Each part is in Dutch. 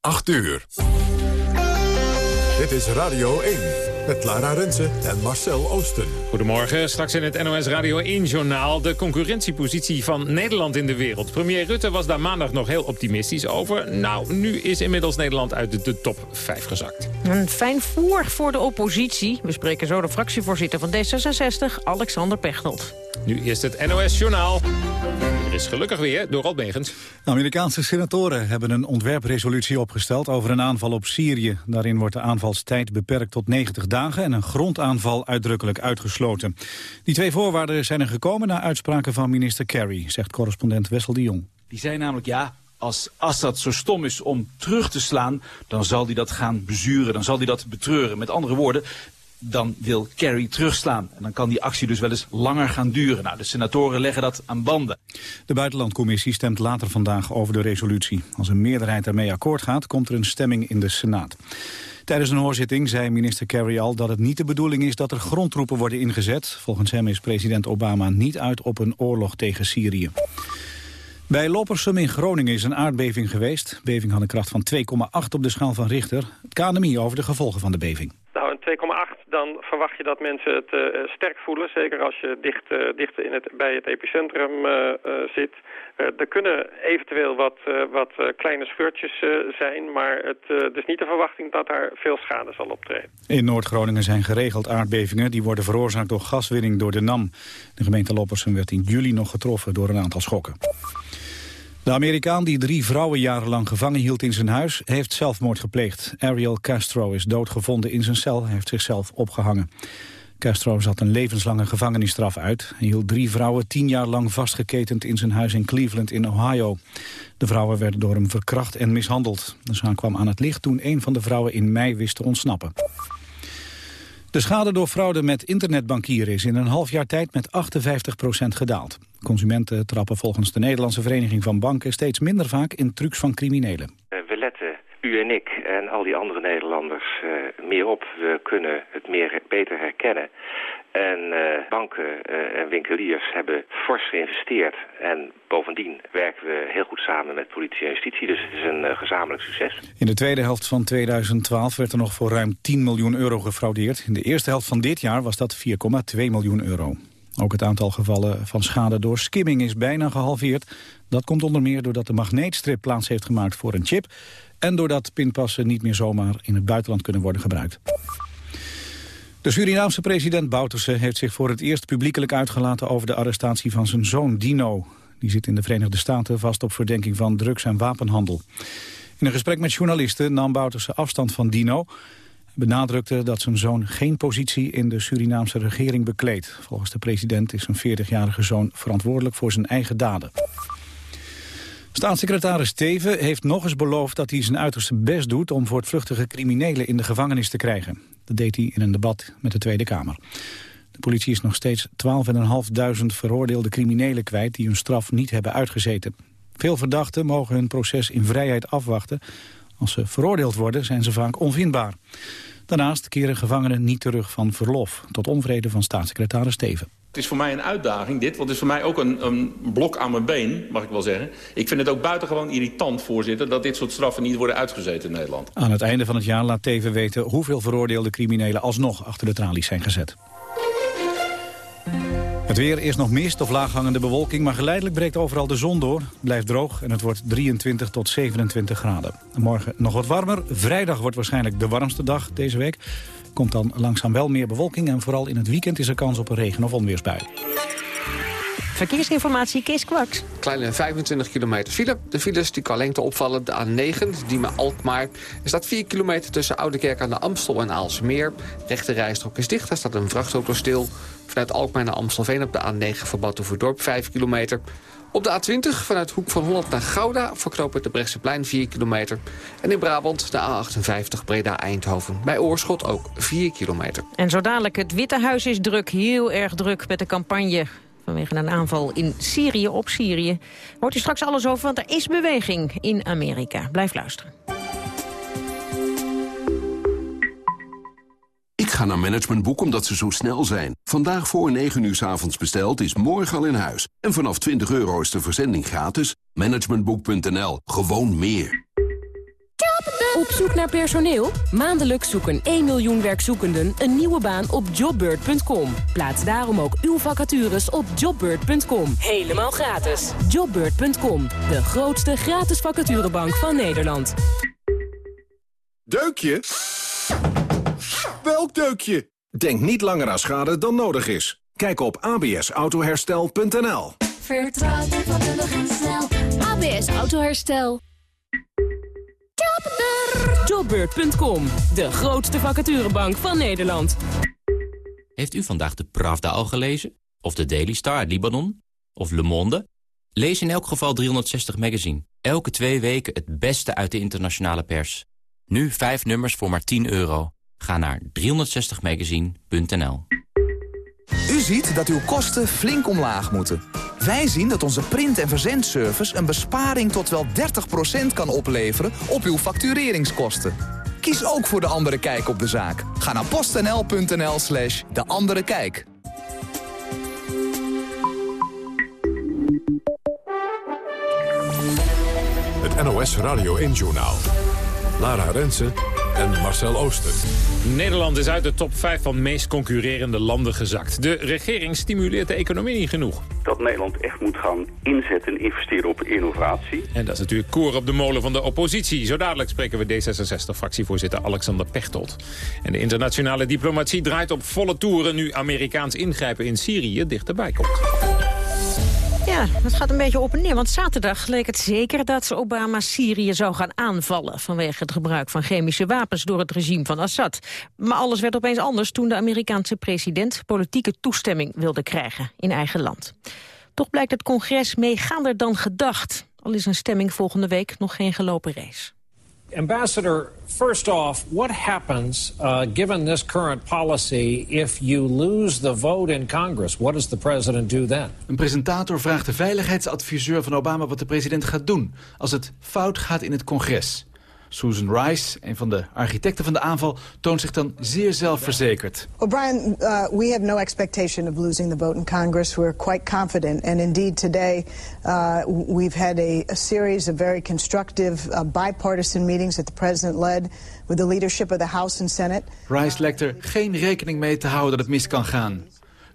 8 uur. Dit is Radio 1 met Lara Rensen en Marcel Oosten. Goedemorgen, straks in het NOS Radio 1-journaal... de concurrentiepositie van Nederland in de wereld. Premier Rutte was daar maandag nog heel optimistisch over. Nou, nu is inmiddels Nederland uit de top 5 gezakt. Een fijn voer voor de oppositie. We spreken zo de fractievoorzitter van D66, Alexander Pechtold. Nu is het NOS-journaal. Is gelukkig weer door. De Amerikaanse senatoren hebben een ontwerpresolutie opgesteld over een aanval op Syrië. Daarin wordt de aanvalstijd beperkt tot 90 dagen en een grondaanval uitdrukkelijk uitgesloten. Die twee voorwaarden zijn er gekomen na uitspraken van minister Kerry, zegt correspondent Wessel de Jong. Die zei namelijk ja, als Assad zo stom is om terug te slaan, dan zal hij dat gaan bezuren, dan zal hij dat betreuren. Met andere woorden, dan wil Kerry terugslaan. En dan kan die actie dus wel eens langer gaan duren. Nou, de senatoren leggen dat aan banden. De buitenlandcommissie stemt later vandaag over de resolutie. Als een meerderheid daarmee akkoord gaat, komt er een stemming in de Senaat. Tijdens een hoorzitting zei minister Kerry al dat het niet de bedoeling is dat er grondtroepen worden ingezet. Volgens hem is president Obama niet uit op een oorlog tegen Syrië. Bij Loppersum in Groningen is een aardbeving geweest. Beving had een kracht van 2,8 op de schaal van Richter. Het KNMI over de gevolgen van de beving. Nou, een 2,8, dan verwacht je dat mensen het uh, sterk voelen. Zeker als je dicht, uh, dicht in het, bij het epicentrum uh, zit. er kunnen eventueel wat, wat kleine scheurtjes zijn, maar het is niet de verwachting dat daar veel schade zal optreden. In Noord-Groningen zijn geregeld aardbevingen. Die worden veroorzaakt door gaswinning door de NAM. De gemeente Loppersum werd in juli nog getroffen door een aantal schokken. De Amerikaan die drie vrouwen jarenlang gevangen hield in zijn huis... heeft zelfmoord gepleegd. Ariel Castro is doodgevonden in zijn cel. Hij heeft zichzelf opgehangen. Castro zat een levenslange gevangenisstraf uit. Hij hield drie vrouwen tien jaar lang vastgeketend in zijn huis in Cleveland in Ohio. De vrouwen werden door hem verkracht en mishandeld. De zaak kwam aan het licht toen een van de vrouwen in mei wist te ontsnappen. De schade door fraude met internetbankieren is in een half jaar tijd met 58% gedaald. Consumenten trappen volgens de Nederlandse Vereniging van Banken steeds minder vaak in trucs van criminelen. Eh, we letten, u en ik en al die andere Nederlanders, uh, meer op. We kunnen het meer beter herkennen. En uh, banken uh, en winkeliers hebben fors geïnvesteerd. En bovendien werken we heel goed samen met politie en justitie. Dus het is een uh, gezamenlijk succes. In de tweede helft van 2012 werd er nog voor ruim 10 miljoen euro gefraudeerd. In de eerste helft van dit jaar was dat 4,2 miljoen euro. Ook het aantal gevallen van schade door skimming is bijna gehalveerd. Dat komt onder meer doordat de magneetstrip plaats heeft gemaakt voor een chip... en doordat pinpassen niet meer zomaar in het buitenland kunnen worden gebruikt. De Surinaamse president Bouterse heeft zich voor het eerst publiekelijk uitgelaten over de arrestatie van zijn zoon Dino. Die zit in de Verenigde Staten vast op verdenking van drugs- en wapenhandel. In een gesprek met journalisten nam Bouterse afstand van Dino benadrukte dat zijn zoon geen positie in de Surinaamse regering bekleedt. Volgens de president is zijn 40-jarige zoon verantwoordelijk voor zijn eigen daden. Staatssecretaris Teven heeft nog eens beloofd dat hij zijn uiterste best doet... om voortvluchtige criminelen in de gevangenis te krijgen. Dat deed hij in een debat met de Tweede Kamer. De politie is nog steeds 12.500 veroordeelde criminelen kwijt... die hun straf niet hebben uitgezeten. Veel verdachten mogen hun proces in vrijheid afwachten. Als ze veroordeeld worden zijn ze vaak onvindbaar. Daarnaast keren gevangenen niet terug van verlof... tot onvrede van staatssecretaris Steven. Het is voor mij een uitdaging dit, want het is voor mij ook een, een, blok aan mijn been, mag ik wel zeggen. Ik vind het ook buitengewoon irritant, voorzitter, dat dit soort straffen niet worden uitgezeten in Nederland. Aan het einde van het jaar laat Teven weten hoeveel veroordeelde criminelen alsnog achter de tralies zijn gezet. Het weer is nog mist of laaghangende bewolking, maar geleidelijk breekt overal de zon door. Het blijft droog en het wordt 23 tot 27 graden. Morgen nog wat warmer. Vrijdag wordt waarschijnlijk de warmste dag deze week. Komt dan langzaam wel meer bewolking en vooral in het weekend is er kans op een regen- of onweersbui. Verkeersinformatie, Kees Kwaks. Kleine 25 kilometer file. De files die qua lengte opvallen, de A9, die me Alkmaar. Er staat 4 kilometer tussen Oudekerk aan de Amstel en Aalsmeer. Rechte rijstrook is dicht, daar staat een vrachtauto stil. Vanuit Alkmaar naar Amstelveen op de A9 voor Batuverdorp 5 kilometer. Op de A20 vanuit Hoek van Holland naar Gouda verknopen de Brechtseplein 4 kilometer. En in Brabant de A58 Breda-Eindhoven. Bij Oorschot ook 4 kilometer. En zo dadelijk, het Witte Huis is druk, heel erg druk met de campagne vanwege een aanval in Syrië op Syrië. Hoort u straks alles over, want er is beweging in Amerika. Blijf luisteren. Ik ga naar Managementboek omdat ze zo snel zijn. Vandaag voor 9 uur s avonds besteld is morgen al in huis. En vanaf 20 euro is de verzending gratis. Managementboek.nl. Gewoon meer. Op zoek naar personeel? Maandelijks zoeken 1 miljoen werkzoekenden een nieuwe baan op jobbird.com. Plaats daarom ook uw vacatures op jobbird.com. Helemaal gratis. Jobbird.com, de grootste gratis vacaturebank van Nederland. Deukje? Welk deukje? Denk niet langer aan schade dan nodig is. Kijk op absautoherstel.nl Vertrouw de vakkundig en snel. ABS Autoherstel. Jobbeurt.com, de grootste vacaturebank van Nederland. Heeft u vandaag de Pravda al gelezen? Of de Daily Star uit Libanon? Of Le Monde? Lees in elk geval 360 Magazine. Elke twee weken het beste uit de internationale pers. Nu vijf nummers voor maar 10 euro. Ga naar 360magazine.nl U ziet dat uw kosten flink omlaag moeten. Wij zien dat onze print- en verzendservice een besparing tot wel 30% kan opleveren op uw factureringskosten. Kies ook voor De Andere Kijk op de zaak. Ga naar postnl.nl slash De Andere Kijk. Het NOS Radio 1-journaal. Lara Rensen en Marcel Ooster. Nederland is uit de top 5 van meest concurrerende landen gezakt. De regering stimuleert de economie niet genoeg. Dat Nederland echt moet gaan inzetten en investeren op innovatie. En dat is natuurlijk koor op de molen van de oppositie. Zo dadelijk spreken we D66-fractievoorzitter Alexander Pechtold. En de internationale diplomatie draait op volle toeren... nu Amerikaans ingrijpen in Syrië dichterbij komt. Het gaat een beetje op en neer. Want zaterdag leek het zeker dat Obama Syrië zou gaan aanvallen... vanwege het gebruik van chemische wapens door het regime van Assad. Maar alles werd opeens anders toen de Amerikaanse president... politieke toestemming wilde krijgen in eigen land. Toch blijkt het congres meegaander dan gedacht. Al is een stemming volgende week nog geen gelopen race. Ambassador, first off, what happens uh, given this current policy if you lose the vote in Congress? What does the president do then? Een presentator vraagt de veiligheidsadviseur van Obama wat de president gaat doen als het fout gaat in het congres. Susan Rice, een van de architecten van de aanval, toont zich dan zeer zelfverzekerd. O'Brien, uh, we have no expectation of losing the vote in Congress. We're quite confident. And indeed, today uh, we've had a, a, series of very constructive uh, bipartisan meetings that the president led with the leadership of the House and Senate. Rice lijkt er geen rekening mee te houden dat het mis kan gaan.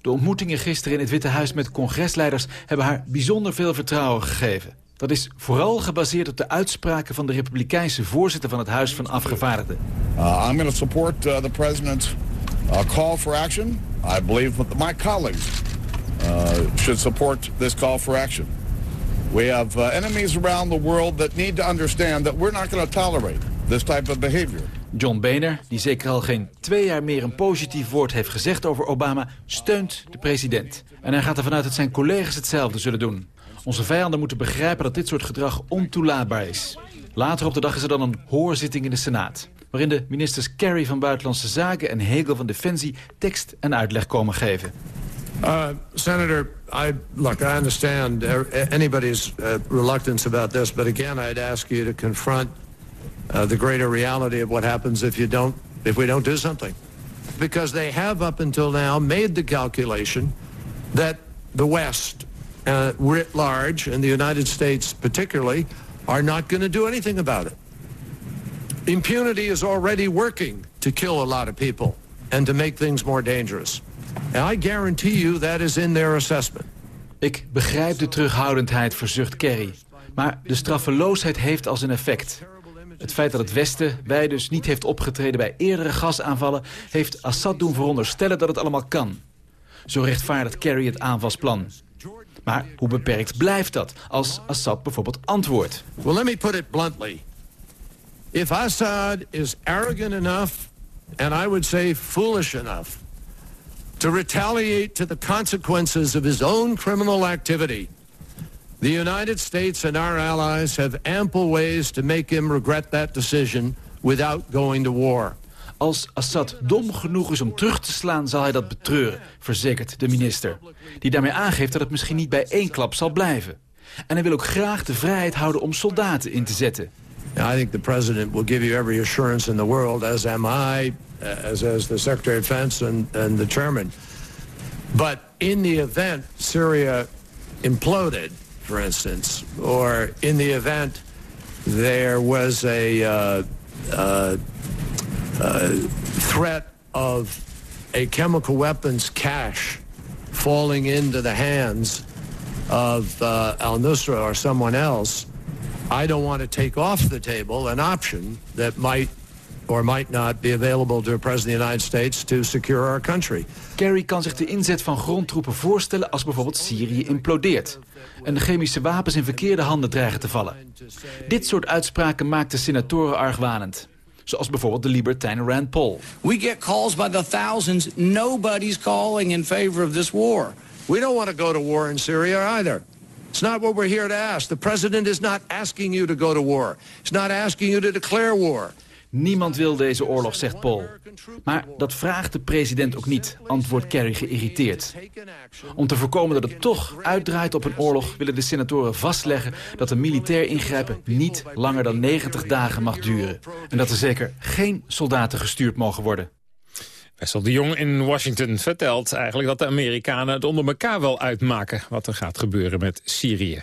De ontmoetingen gisteren in het Witte Huis met congresleiders hebben haar bijzonder veel vertrouwen gegeven. Dat is vooral gebaseerd op de uitspraken van de republikeinse voorzitter van het Huis van Afgevaardigden. Uh, I'm going to support uh, the president's uh, call for action. I believe that my colleagues uh, should support this call for action. We have uh, enemies around the world that need to understand that we're not going to tolerate this type of behavior. John Boehner, die zeker al geen twee jaar meer een positief woord heeft gezegd over Obama, steunt de president. En hij gaat ervan uit dat zijn collega's hetzelfde zullen doen. Onze vijanden moeten begrijpen dat dit soort gedrag ontoelaatbaar is. Later op de dag is er dan een hoorzitting in de Senaat... waarin de ministers Kerry van Buitenlandse Zaken en Hegel van Defensie... tekst en uitleg komen geven. Uh, Senator, I, look, I understand anybody's uh, reluctance about this... but again, I'd ask you to confront uh, the greater reality of what happens if, you don't, if we don't do something. Because they have up until now made the calculation that the West uh, writ large, and the United States particularly, are not going to do anything about it. Impunity is already working to kill a lot of people and to make things more dangerous. And I guarantee you that is in their assessment. Ik begrijp de terughoudendheid, verzucht Kerry. Maar de straffeloosheid heeft als een effect. Het feit dat het Westen wij dus niet heeft opgetreden bij eerdere gasaanvallen... heeft Assad doen veronderstellen dat het allemaal kan. Zo rechtvaardigt Kerry het aanvalsplan. Maar hoe beperkt blijft dat als Assad bijvoorbeeld antwoordt? Well, let me put it bluntly. If Assad is arrogant enough, and I would say foolish enough, to retaliate to the consequences of his own criminal activity, the United States and our allies have ample ways to make him regret that decision without going to war. Als Assad dom genoeg is om terug te slaan, zal hij dat betreuren, verzekert de minister. Die daarmee aangeeft dat het misschien niet bij één klap zal blijven. En hij wil ook graag de vrijheid houden om soldaten in te zetten. I think the president will give you every assurance in the world, as am I, as, as the Secretary of Defense and, and the chairman. But in the event Syria imploded, for instance, or in the event there was a... Uh, uh, threat of a chemical weapons cache falling into the hands of uh, Al Nusra or someone else, I don't want to take off the table an option that might or might not be available to a president of the United States to secure our country. Kerry kan zich de inzet van grondtroepen voorstellen als bijvoorbeeld Syrië implodeert. En chemische wapens in verkeerde handen dreigen te vallen. Dit soort uitspraken maakt de senatoren argwanend. Zoals bijvoorbeeld de libertijn Rand Paul. We get calls by the thousands. Nobody's calling in favor of this war. We don't want to go to war in Syria either. It's not what we're here to ask. The president is not asking you to go to war. He's not asking you to declare war. Niemand wil deze oorlog, zegt Paul. Maar dat vraagt de president ook niet, antwoordt Kerry geïrriteerd. Om te voorkomen dat het toch uitdraait op een oorlog... willen de senatoren vastleggen dat een militair ingrijpen... niet langer dan 90 dagen mag duren. En dat er zeker geen soldaten gestuurd mogen worden. Wessel de Jong in Washington vertelt eigenlijk dat de Amerikanen het onder elkaar wel uitmaken wat er gaat gebeuren met Syrië.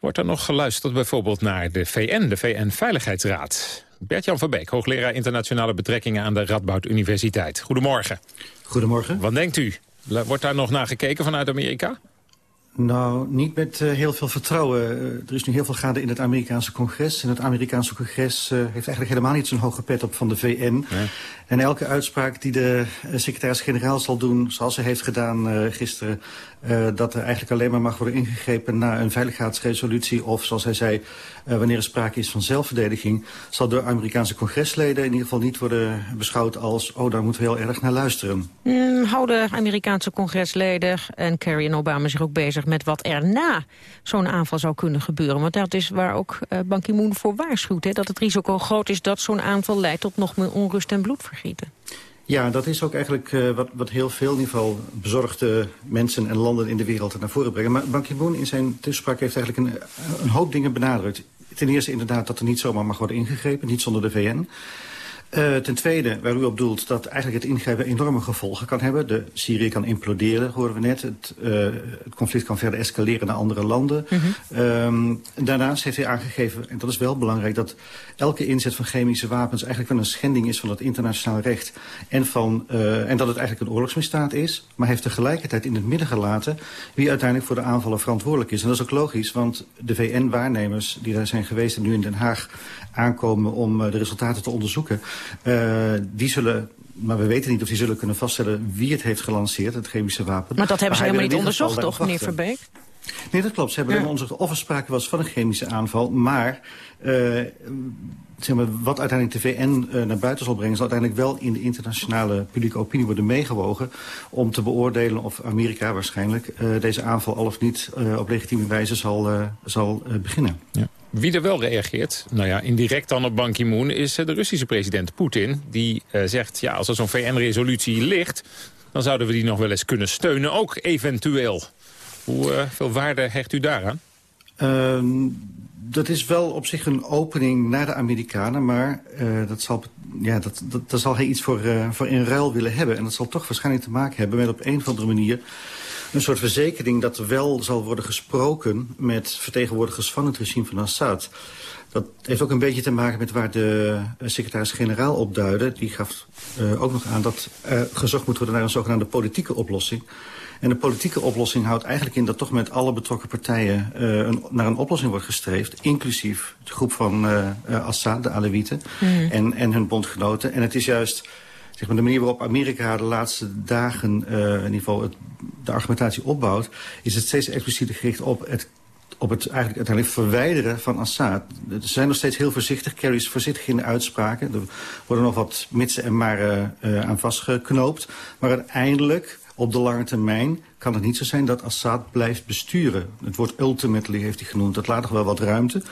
Wordt er nog geluisterd bijvoorbeeld naar de VN, de VN-veiligheidsraad? Bert-Jan van Beek, hoogleraar internationale betrekkingen aan de Radboud Universiteit. Goedemorgen. Goedemorgen. Wat denkt u? Wordt daar nog naar gekeken vanuit Amerika? Nou, niet met uh, heel veel vertrouwen. Uh, er is nu heel veel gaande in het Amerikaanse congres. En het Amerikaanse congres uh, heeft eigenlijk helemaal niet zo'n hoge pet op van de VN. En elke uitspraak die de secretaris-generaal zal doen, zoals hij heeft gedaan gisteren... dat er eigenlijk alleen maar mag worden ingegrepen na een veiligheidsresolutie... of zoals hij zei, wanneer er sprake is van zelfverdediging... zal door Amerikaanse congresleden in ieder geval niet worden beschouwd als... oh, daar moeten we heel erg naar luisteren. Mm, houden Amerikaanse congresleden en Kerry en Obama zich ook bezig met wat er na zo'n aanval zou kunnen gebeuren. Want dat is waar ook uh, Ban Ki-moon voor waarschuwt. Hè, dat het risico groot is dat zo'n aanval leidt tot nog meer onrust en Ja, dat is ook eigenlijk uh, wat, wat heel veel in ieder geval bezorgde mensen en landen in de wereld naar voren brengen. Maar Ban Ki-moon in zijn toespraak heeft eigenlijk een, een hoop dingen benadrukt. Ten eerste inderdaad dat er niet zomaar mag worden ingegrepen, niet zonder de VN. Uh, ten tweede, waar u op doelt, dat eigenlijk het ingrijpen enorme gevolgen kan hebben. De Syrië kan imploderen, horen we net. Het, uh, het conflict kan verder escaleren naar andere landen. Mm -hmm. um, daarnaast heeft hij aangegeven, en dat is wel belangrijk... dat elke inzet van chemische wapens eigenlijk wel een schending is van het internationaal recht. En, van, uh, en dat het eigenlijk een oorlogsmisdaad is. Maar heeft tegelijkertijd in het midden gelaten wie uiteindelijk voor de aanvallen verantwoordelijk is. En dat is ook logisch, want de VN-waarnemers die daar zijn geweest en nu in Den Haag aankomen om de resultaten te onderzoeken... Uh, die zullen maar we weten niet of die zullen kunnen vaststellen wie het heeft gelanceerd, het chemische wapen. Maar dat hebben maar ze helemaal niet onderzocht, toch, meneer Verbeek? Nee, dat klopt. Ze hebben ja. onderzocht of er sprake was van een chemische aanval. Maar, uh, zeg maar wat uiteindelijk de VN uh, naar buiten zal brengen... zal uiteindelijk wel in de internationale publieke opinie worden meegewogen... om te beoordelen of Amerika waarschijnlijk uh, deze aanval al of niet op legitieme wijze zal, zal beginnen. Ja. Wie er wel reageert, nou ja, indirect dan op Ban Ki-moon... is de Russische president Poetin. Die uh, zegt, ja, als er zo'n VN-resolutie ligt... dan zouden we die nog wel eens kunnen steunen, ook eventueel. Hoe uh, veel waarde hecht u daaraan? Uh, dat is wel op zich een opening naar de Amerikanen... maar dat, zal, ja, dat, dat, daar zal hij iets voor, voor in ruil willen hebben. En dat zal toch waarschijnlijk te maken hebben met op een of andere manier een soort verzekering dat er wel zal worden gesproken met vertegenwoordigers van het regime van Assad. Dat heeft ook een beetje te maken met waar de secretaris-generaal op duidde. Die gaf uh, ook nog aan dat er gezocht moet worden naar een zogenaamde politieke oplossing. En de politieke oplossing houdt eigenlijk in dat toch met alle betrokken partijen uh, een, naar een oplossing wordt gestreefd. Inclusief de groep van uh, Assad, de Alewieten, mm. en, en hun bondgenoten. En het is juist zeg maar, de manier waarop Amerika de laatste dagen uh, in de argumentatie opbouwt... is het steeds expliciet gericht op het op het eigenlijk uiteindelijk verwijderen van Assad. Ze zijn nog steeds heel voorzichtig. Kerry is voorzichtig in de uitspraken. Er worden nog wat mitsen en maren uh, aan vastgeknoopt. Maar uiteindelijk, op de lange termijn, kan het niet zo zijn dat Assad blijft besturen. Het woord ultimately heeft hij genoemd. Dat laat nog wel wat ruimte.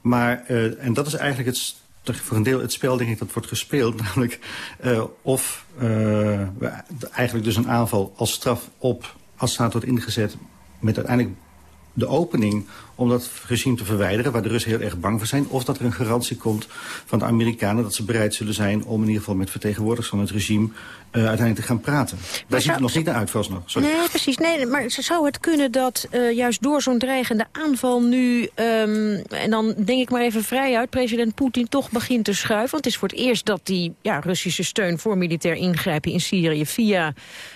Maar, uh, en dat is eigenlijk het voor een deel het spel denk ik dat wordt gespeeld. Namelijk uh, of uh, eigenlijk dus een aanval als straf op Assad wordt ingezet... met uiteindelijk de opening om dat regime te verwijderen... waar de Russen heel erg bang voor zijn... of dat er een garantie komt van de Amerikanen... dat ze bereid zullen zijn om in ieder geval met vertegenwoordigers van het regime... Uh, uiteindelijk te gaan praten. Daar ziet het nog niet naar uit, vooralsnog. Sorry. Nee, precies. Nee, maar zou het kunnen dat uh, juist door zo'n dreigende aanval nu... Um, en dan denk ik maar even vrij uit... president Poetin toch begint te schuiven? Want het is voor het eerst dat die ja, Russische steun voor militair ingrijpen in Syrië... via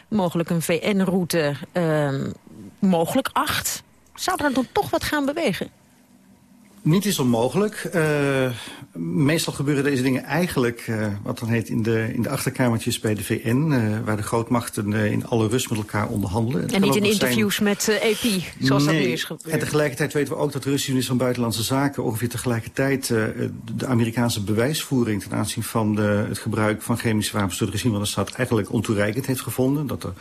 mogelijk een VN-route um, mogelijk acht. Zou er dan toch wat gaan bewegen? Niet is onmogelijk. Uh, meestal gebeuren deze dingen eigenlijk, uh, wat dan heet, in de, in de achterkamertjes bij de VN... Uh, waar de grootmachten in alle rust met elkaar onderhandelen. En niet in interviews zijn... met EP, zoals nee. dat nu is gebeurd. En tegelijkertijd weten we ook dat de Russische minister van Buitenlandse Zaken... ongeveer tegelijkertijd de Amerikaanse bewijsvoering... ten aanzien van de, het gebruik van chemische wapens door het regime van Assad... eigenlijk ontoereikend heeft gevonden. Dat er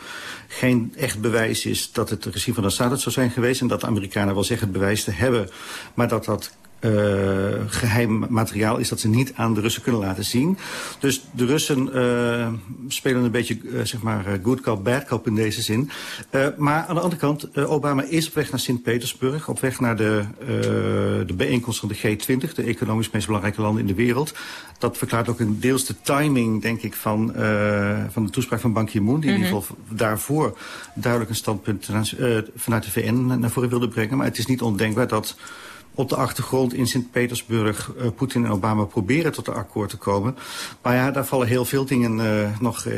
geen echt bewijs is dat het regime van Assad het zou zijn geweest... en dat de Amerikanen wel zeggen het bewijs te hebben... maar dat dat geheim materiaal is dat ze niet aan de Russen kunnen laten zien. Dus de Russen uh, spelen een beetje uh, zeg maar good cop, bad cop in deze zin. maar aan de andere kant, Obama is op weg naar Sint-Petersburg, op weg naar de, de bijeenkomst van de G20, de economisch meest belangrijke landen in de wereld. Dat verklaart ook een deels de timing, denk ik, van, van de toespraak van Ban Ki-moon, die mm -hmm. in ieder geval daarvoor duidelijk een standpunt vanuit de VN naar voren wilde brengen. Maar het is niet ondenkbaar dat op de achtergrond in Sint-Petersburg uh, Poetin en Obama proberen tot een akkoord te komen. Maar ja, daar vallen heel veel dingen uh, nog uh,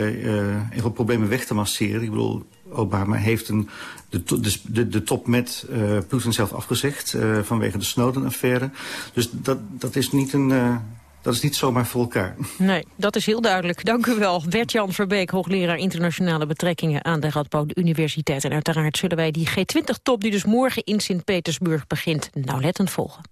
heel veel problemen weg te masseren. Ik bedoel, Obama heeft een, de, de, de top met Poetin zelf afgezegd vanwege de Snowden-affaire. Dus dat, dat is niet een... Dat is niet zomaar voor elkaar. Nee, dat is heel duidelijk. Dank u wel. Bert-Jan Verbeek, hoogleraar internationale betrekkingen aan de Radboud Universiteit. En uiteraard zullen wij die G20-top die dus morgen in Sint-Petersburg begint nauwlettend volgen.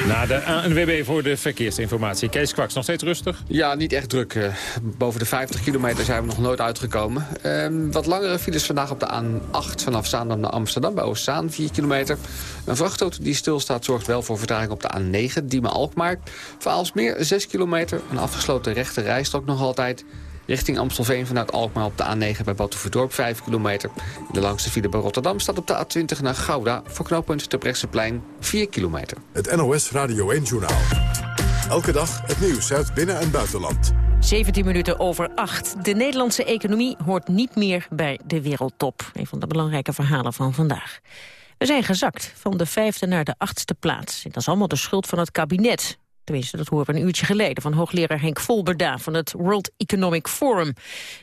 Na de ANWB voor de verkeersinformatie. Kees Kwaks, nog steeds rustig? Ja, niet echt druk. Uh, boven de 50 kilometer zijn we nog nooit uitgekomen. Uh, wat langere files vandaag op de A8 vanaf Zaandam naar Amsterdam. Bij Oostzaan, 4 kilometer. Een vrachtauto die stilstaat zorgt wel voor vertraging op de A9, Diemen-Alkmaar. Voor Aalsmeer 6 kilometer. Een afgesloten rechte rijstrook nog altijd. Richting Amstelveen vanuit Alkmaar op de A9 bij Batuverdorp 5 kilometer. De langste file bij Rotterdam staat op de A20 naar Gouda... voor knooppunt Terbrechtseplein 4 kilometer. Het NOS Radio 1-journaal. Elke dag het nieuws uit binnen- en buitenland. 17 minuten over 8. De Nederlandse economie hoort niet meer bij de wereldtop. Een van de belangrijke verhalen van vandaag. We zijn gezakt van de vijfde naar de achtste plaats. En dat is allemaal de schuld van het kabinet. Tenminste, dat horen we een uurtje geleden van hoogleraar Henk Volberda van het World Economic Forum,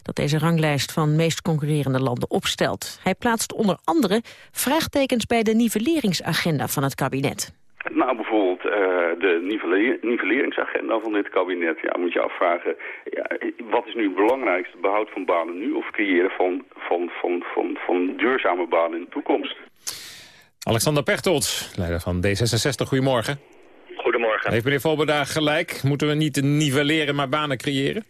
dat deze ranglijst van meest concurrerende landen opstelt. Hij plaatst onder andere vraagtekens bij de nivelleringsagenda van het kabinet. Nou, bijvoorbeeld uh, de nivelleringsagenda van dit kabinet. Ja, moet je afvragen, ja, wat is nu het belangrijkste? Behoud van banen nu of creëren van, van, van, van, van duurzame banen in de toekomst? Alexander Pechtold, leider van D66, goedemorgen. Goedemorgen. Heeft meneer Volberda gelijk? Moeten we niet nivelleren, maar banen creëren?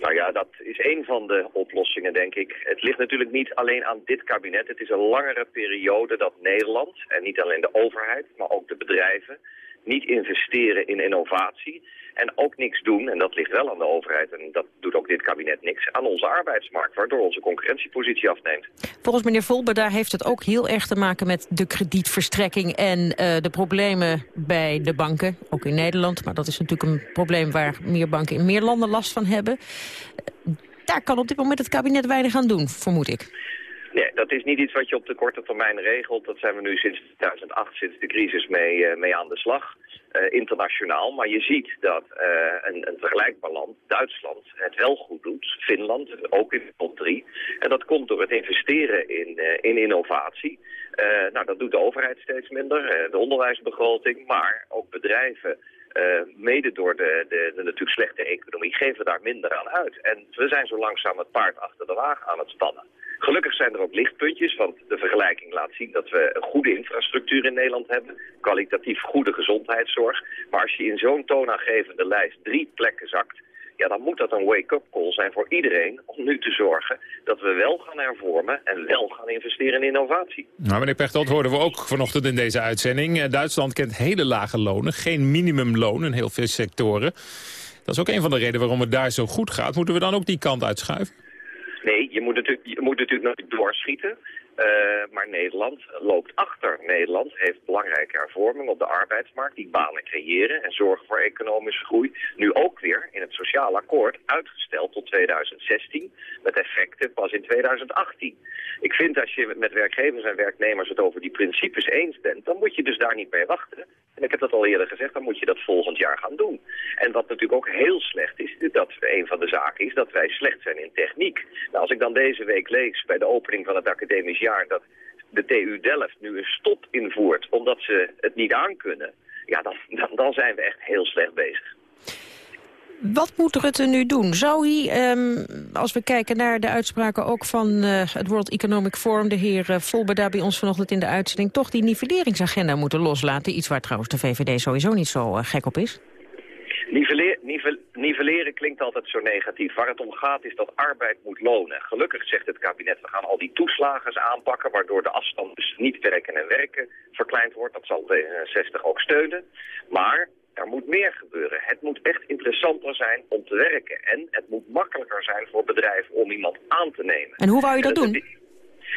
Nou ja, dat is één van de oplossingen, denk ik. Het ligt natuurlijk niet alleen aan dit kabinet. Het is een langere periode dat Nederland, en niet alleen de overheid, maar ook de bedrijven, niet investeren in innovatie. En ook niks doen, en dat ligt wel aan de overheid, en dat doet ook dit kabinet niks, aan onze arbeidsmarkt, waardoor onze concurrentiepositie afneemt. Volgens meneer Volber, daar heeft het ook heel erg te maken met de kredietverstrekking en uh, de problemen bij de banken, ook in Nederland. Maar dat is natuurlijk een probleem waar meer banken in meer landen last van hebben. Daar kan op dit moment het kabinet weinig aan doen, vermoed ik. Nee, dat is niet iets wat je op de korte termijn regelt. Dat zijn we nu sinds 2008, sinds de crisis, mee, uh, mee aan de slag. Uh, internationaal. Maar je ziet dat uh, een, een, vergelijkbaar land, Duitsland, het wel goed doet. Finland, ook in de top 3. En dat komt door het investeren in, in innovatie. nou, dat doet de overheid steeds minder, de onderwijsbegroting. Maar ook bedrijven mede door de, de, de, natuurlijk slechte economie, geven daar minder aan uit. En we zijn zo langzaam het paard achter de wagen aan het spannen. Gelukkig zijn er ook lichtpuntjes, want de vergelijking laat zien dat we een goede infrastructuur in Nederland hebben. Kwalitatief goede gezondheidszorg. Maar als je in zo'n toonaangevende lijst drie plekken zakt, ja, dan moet dat een wake-up call zijn voor iedereen om nu te zorgen dat we wel gaan hervormen en wel gaan investeren in innovatie. Nou, meneer Pechtold, hoorden we ook vanochtend in deze uitzending. Duitsland kent hele lage lonen, geen minimumloon in heel veel sectoren. Dat is ook een van de redenen waarom het daar zo goed gaat. Moeten we dan ook die kant uitschuiven? Nee, je moet natuurlijk, je moet natuurlijk nog doorschieten. Eh, maar Nederland loopt achter. Nederland heeft belangrijke hervormingen op de arbeidsmarkt die banen creëren en zorgen voor economische groei. Nu ook weer in het sociaal akkoord uitgesteld tot 2016 met effecten pas in 2018. Ik vind als je met werkgevers en werknemers het over die principes eens bent, dan moet je dus daar niet mee wachten. En ik heb dat al eerder gezegd, dan moet je dat volgend jaar gaan doen. En wat natuurlijk ook heel slecht is, dat een van de zaken is dat wij slecht zijn in techniek. Nou, als ik dan deze week lees bij de opening van het academisch dat de TU Delft nu een stop invoert omdat ze het niet aankunnen, ja, dan, dan, dan zijn we echt heel slecht bezig. Wat moet Rutte nu doen? Zou hij, um, als we kijken naar de uitspraken ook van uh, het World Economic Forum... de heer uh, Volber daar bij ons vanochtend in de uitzending... toch die nivelleringsagenda moeten loslaten? Iets waar trouwens de VVD sowieso niet zo uh, gek op is. Nivelleer, nivel, nivelleren klinkt altijd zo negatief. Waar het om gaat is dat arbeid moet lonen. Gelukkig zegt het kabinet, we gaan al die toeslagen aanpakken... waardoor de afstand tussen niet werken en werken verkleind wordt. Dat zal D66 ook steunen. Maar er moet meer gebeuren. Het moet echt interessanter zijn om te werken. En het moet makkelijker zijn voor bedrijven om iemand aan te nemen. En hoe wou je dat, doen?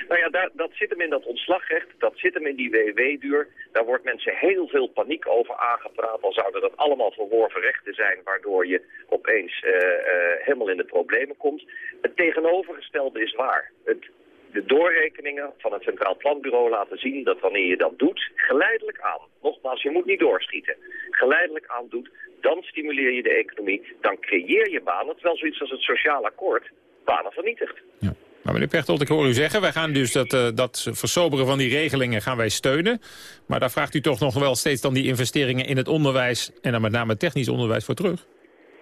Nou ja, dat zit hem in dat ontslagrecht, dat zit hem in die WW-duur. Daar wordt mensen heel veel paniek over aangepraat. Al zouden dat allemaal verworven rechten zijn, waardoor je opeens uh, uh, helemaal in de problemen komt. Het tegenovergestelde is waar. Het, de doorrekeningen van het Centraal Planbureau laten zien dat wanneer je dat doet, geleidelijk aan, nogmaals, je moet niet doorschieten, geleidelijk aan doet, dan stimuleer je de economie, dan creëer je banen, terwijl zoiets als het sociaal akkoord banen vernietigt. Ja. Maar meneer Pechtold, ik hoor u zeggen, wij gaan dus dat, uh, dat versoberen van die regelingen gaan wij steunen. Maar daar vraagt u toch nog wel steeds dan die investeringen in het onderwijs en dan met name technisch onderwijs voor terug?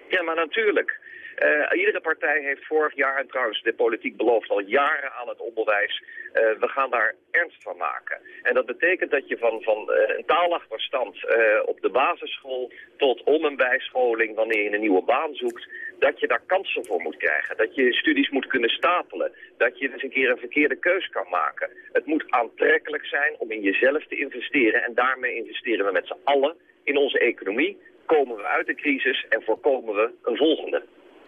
Ja, maar natuurlijk. Uh, iedere partij heeft vorig jaar, en trouwens de politiek belooft al jaren aan het onderwijs, uh, we gaan daar ernst van maken. En dat betekent dat je van, van uh, een taalachterstand op de basisschool tot om- en bijscholing, wanneer je een nieuwe baan zoekt, dat je daar kansen voor moet krijgen. Dat je studies moet kunnen stapelen. Dat je eens een keer een verkeerde keus kan maken. Het moet aantrekkelijk zijn om in jezelf te investeren en daarmee investeren we met z'n allen in onze economie. Komen we uit de crisis en voorkomen we een volgende.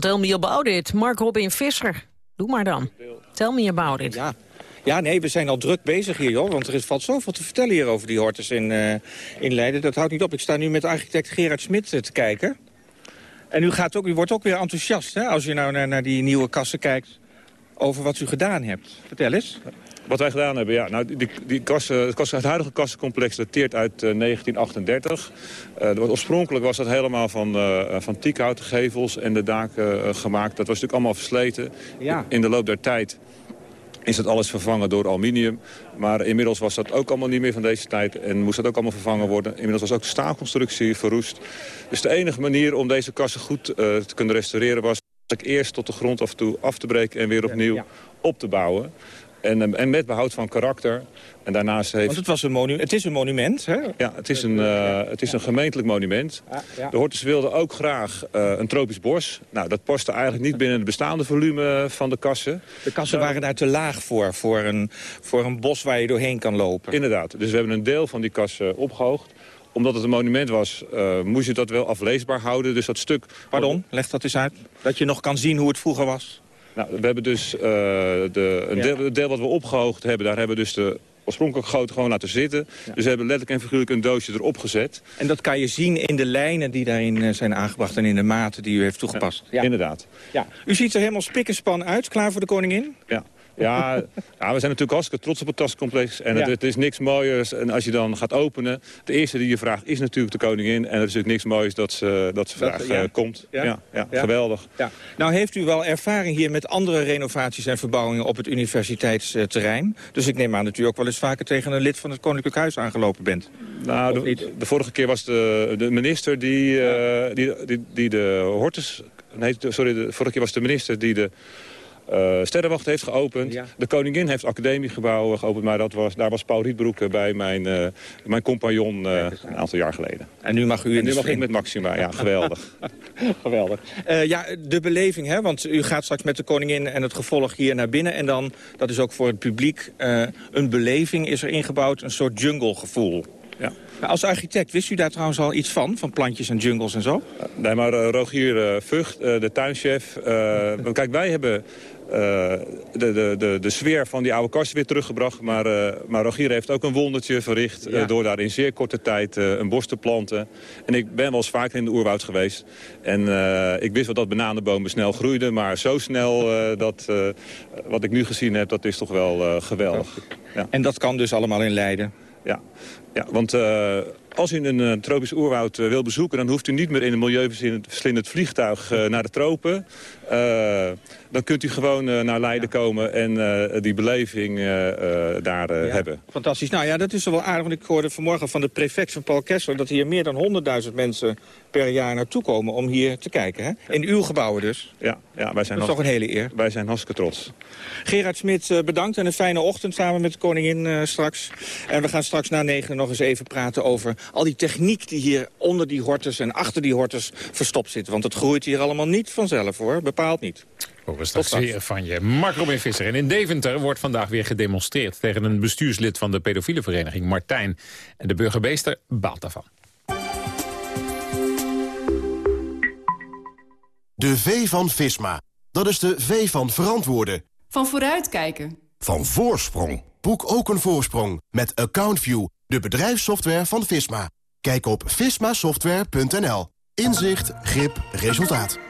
Boah, tell me about it. Mark Robin Visser. Doe maar dan. Tell me about it. Ja. Ja, nee, we zijn al druk bezig hier, joh. Want er valt zoveel te vertellen hier over die hortus in, uh, in Leiden. Dat houdt niet op. Ik sta nu met architect Gerard Smit uh, te kijken. En u, gaat ook, u wordt ook weer enthousiast, hè, als u nou naar, naar die nieuwe kassen kijkt... over wat u gedaan hebt. Vertel eens. Wat wij gedaan hebben, ja, nou, die, die kassen, het, het huidige kassencomplex dateert uit uh, 1938. Uh, oorspronkelijk was dat helemaal van, uh, van tiekhouten gevels en de daken gemaakt. Dat was natuurlijk allemaal versleten. Ja. In de loop der tijd is dat alles vervangen door aluminium. Maar inmiddels was dat ook allemaal niet meer van deze tijd en moest dat ook allemaal vervangen worden. Inmiddels was ook de staalconstructie verroest. Dus de enige manier om deze kassen goed uh, te kunnen restaureren was... eerst tot de grond af en toe af te breken en weer opnieuw ja. op te bouwen. En, en, met behoud van karakter. En daarnaast heeft... Want het, was een monu het is een monument, hè? Ja, het is een, uh, het is een gemeentelijk monument. Ja, ja. De Hortus wilde ook graag uh, een tropisch bos. Nou, dat paste eigenlijk niet binnen het bestaande volume van de kassen. De kassen Zo... waren daar te laag voor, voor een, voor een bos waar je doorheen kan lopen. Inderdaad. Dus we hebben een deel van die kassen opgehoogd omdat het een monument was, uh, moest je dat wel afleesbaar houden. Dus dat stuk... Pardon, leg dat eens uit. Dat je nog kan zien hoe het vroeger was. Nou, we hebben dus uh, de, een deel, het deel wat we opgehoogd hebben, daar hebben we dus de oorspronkelijke grootte gewoon laten zitten. Ja. Dus we hebben letterlijk en figuurlijk een doosje erop gezet. En dat kan je zien in de lijnen die daarin zijn aangebracht en in de maten die u heeft toegepast. Ja, inderdaad. Ja. U ziet er helemaal spik en span uit, klaar voor de koningin? Ja. Ja, ja, we zijn natuurlijk hartstikke trots op het tascomplex. En het, ja. het, is niks mooiers. En als je dan gaat openen, de eerste die je vraagt is natuurlijk de koningin. En het is natuurlijk niks moois dat ze, dat ze dat, vraag ja. uh, komt. Ja? Ja, ja, geweldig. Nou heeft u wel ervaring hier met andere renovaties en verbouwingen op het universiteitsterrein. Dus ik neem aan dat u ook wel eens vaker tegen een lid van het Koninklijk Huis aangelopen bent. Nou, de, de, vorige keer was de, de minister die, uh, die, die, die de Hortus... Nee, sorry, de vorige keer was de minister die de... Uh, Sterrenwacht heeft geopend. Ja. De koningin heeft academiegebouwen geopend. Maar dat was, daar was Paul Rietbroek bij mijn, uh, mijn compagnon uh, een aantal jaar geleden. En nu mag u en nu mag ik met Maxima. Ja, geweldig. geweldig. ja, de beleving, hè? want u gaat straks met de koningin en het gevolg hier naar binnen. En dan, dat is ook voor het publiek, een beleving is er ingebouwd. Een soort junglegevoel. Ja. Als architect, wist u daar trouwens al iets van? Van plantjes en jungles en zo? Nee, maar Rogier Vught, de tuinchef... kijk, wij hebben de, de, de, de sfeer van die oude kasten weer teruggebracht. Maar, maar Rogier heeft ook een wondertje verricht... Ja. door daar in zeer korte tijd een bos te planten. En ik ben wel eens vaker in de oerwoud geweest. En ik wist wel dat bananenbomen snel groeiden. Maar zo snel, dat, wat ik nu gezien heb, dat is toch wel geweldig. Ja. En dat kan dus allemaal in Leiden? Ja, ja want uh, als u een uh, tropisch oerwoud uh, wil bezoeken... dan hoeft u niet meer in een milieuverslindend vliegtuig naar de tropen. Dan kunt u gewoon naar Leiden komen en die beleving daar ja, hebben. Fantastisch. Nou ja, dat is wel aardig. Want ik hoorde vanmorgen van de prefect van Paul Kessler... dat hier meer dan 100.000 mensen per jaar naartoe komen om hier te kijken. Hè? In uw gebouwen dus. Ja, ja wij zijn dat is toch een hele eer. Wij zijn hartstikke trots. Gerard Smit, bedankt en een fijne ochtend samen met de koningin straks. En we gaan straks na negen nog eens even praten over al die techniek die hier onder die hortus en achter die hortus verstopt zit. Want het groeit hier allemaal niet vanzelf hoor, bepaald niet. Horen straks weer van je. Mark Robin Visser. En in Deventer wordt vandaag weer gedemonstreerd... tegen een bestuurslid van de pedofiele vereniging Martijn. En de burgemeester baalt daarvan. De V van Visma. Dat is de V van verantwoorden. Van vooruitkijken. Van voorsprong. Boek ook een voorsprong met AccountView, de bedrijfssoftware van Visma. Kijk op vismasoftware.nl. Inzicht, grip, resultaat.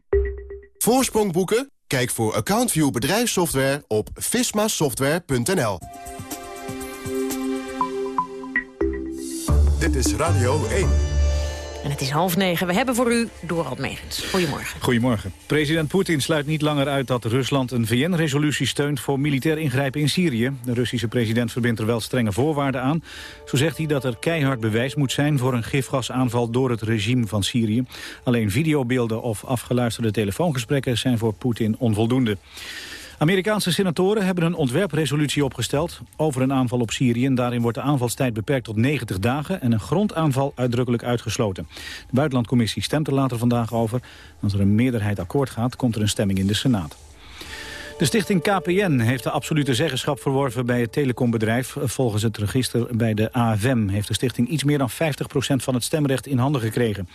Voorsprong boeken? Kijk voor AccountView bedrijfssoftware op vismasoftware.nl. Dit is Radio 1. En het is half negen. We hebben voor u Dorald Megens. Goedemorgen. Goedemorgen. President Poetin sluit niet langer uit dat Rusland een VN-resolutie steunt voor militair ingrijpen in Syrië. De Russische president verbindt er wel strenge voorwaarden aan. Zo zegt hij dat er keihard bewijs moet zijn voor een gifgasaanval door het regime van Syrië. Alleen videobeelden of afgeluisterde telefoongesprekken zijn voor Poetin onvoldoende. Amerikaanse senatoren hebben een ontwerpresolutie opgesteld over een aanval op Syrië. En daarin wordt de aanvalstijd beperkt tot 90 dagen en een grondaanval uitdrukkelijk uitgesloten. De buitenlandcommissie stemt er later vandaag over. Als er een meerderheid akkoord gaat, komt er een stemming in de Senaat. De stichting KPN heeft de absolute zeggenschap verworven bij het telecombedrijf. Volgens het register bij de AFM heeft de stichting iets meer dan 50% van het stemrecht in handen gekregen.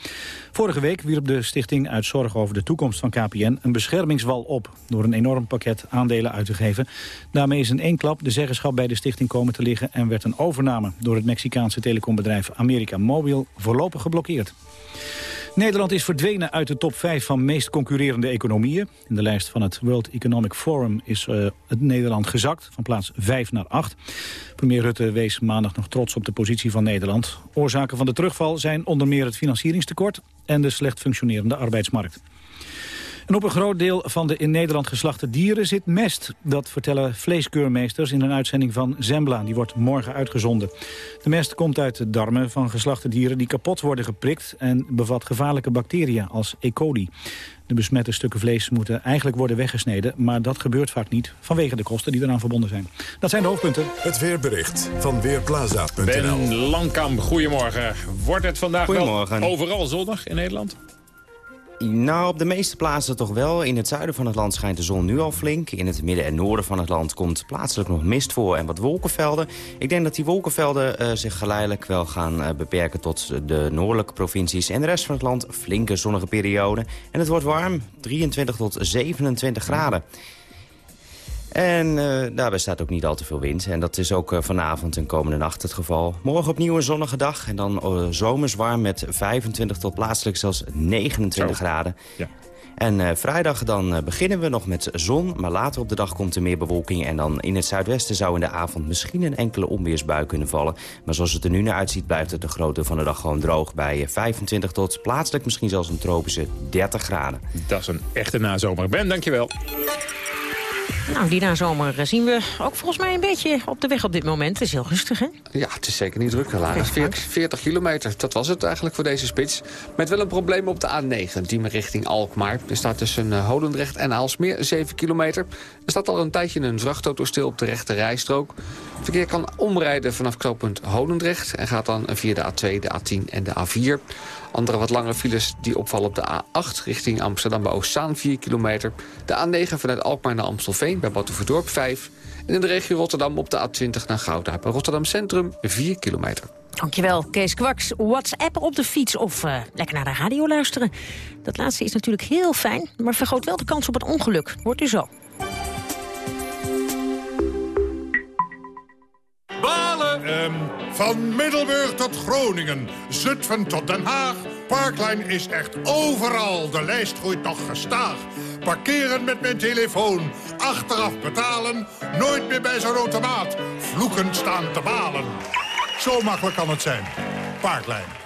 Vorige week wierp de stichting uit zorg over de toekomst van KPN een beschermingswal op door een enorm pakket aandelen uit te geven. Daarmee is in één klap de zeggenschap bij de stichting komen te liggen en werd een overname door het Mexicaanse telecombedrijf America Mobile voorlopig geblokkeerd. Nederland is verdwenen uit de top 5 van meest concurrerende economieën. In de lijst van het World Economic Forum is uh, het Nederland gezakt, van plaats 5 naar 8. Premier Rutte wees maandag nog trots op de positie van Nederland. Oorzaken van de terugval zijn onder meer het financieringstekort en de slecht functionerende arbeidsmarkt. En op een groot deel van de in Nederland geslachte dieren zit mest. Dat vertellen vleeskeurmeesters in een uitzending van Zembla. Die wordt morgen uitgezonden. De mest komt uit de darmen van geslachte dieren die kapot worden geprikt... en bevat gevaarlijke bacteriën als E. coli. De besmette stukken vlees moeten eigenlijk worden weggesneden... maar dat gebeurt vaak niet vanwege de kosten die eraan verbonden zijn. Dat zijn de hoofdpunten. Het weerbericht van Weerplaza.nl Ben Langkamp, goedemorgen. Wordt het vandaag wel overal zonnig in Nederland? Nou, op de meeste plaatsen toch wel. In het zuiden van het land schijnt de zon nu al flink. In het midden en noorden van het land komt plaatselijk nog mist voor en wat wolkenvelden. Ik denk dat die wolkenvelden uh, zich geleidelijk wel gaan uh, beperken tot de noordelijke provincies. En de rest van het land flinke zonnige periode. En het wordt warm, 23 tot 27 graden. En uh, daarbij staat ook niet al te veel wind. En dat is ook uh, vanavond en komende nacht het geval. Morgen opnieuw een zonnige dag. En dan uh, zomers warm met 25 tot plaatselijk zelfs 29 Zo. graden. Ja. En vrijdag dan beginnen we nog met zon. Maar later op de dag komt er meer bewolking. En dan in het zuidwesten zou in de avond misschien een enkele onweersbui kunnen vallen. Maar zoals het er nu naar uitziet blijft het de grote van de dag gewoon droog. Bij 25 tot plaatselijk misschien zelfs een tropische 30 graden. Dat is een echte nazomer. Ben, dankjewel. Nou, die nazomer zien we ook volgens mij een beetje op de weg op dit moment. Het is heel rustig, hè? Ja, het is zeker niet druk. Lara. 40, 40 kilometer, dat was het eigenlijk voor deze spits. Met wel een probleem op de A9, die me richting Alkmaar. Er staat tussen uh, Holendrecht en Aalsmeer 7 kilometer. Er staat al een tijdje een vrachtauto stil op de rechte rijstrook. Het verkeer kan omrijden vanaf knooppunt Holendrecht... en gaat dan via de A2, de A10 en de A4. Andere wat langere files die opvallen op de A8 richting Amsterdam bij Oostzaan 4 kilometer. De A9 vanuit Alkmaar naar Amstelveen bij Batuverdorp 5. En in de regio Rotterdam op de A20 naar Gouda bij Rotterdam Centrum 4 kilometer. Dankjewel, Kees Kwaks. WhatsApp op de fiets of uh, lekker naar de radio luisteren. Dat laatste is natuurlijk heel fijn, maar vergroot wel de kans op een ongeluk. Hoort u zo. Um, van Middelburg tot Groningen, Zutphen tot Den Haag. Parkline is echt overal. De lijst groeit nog gestaag. Parkeren met mijn telefoon, achteraf betalen. Nooit meer bij zo'n automaat. Vloeken staan te balen. Zo makkelijk kan het zijn. Parkline.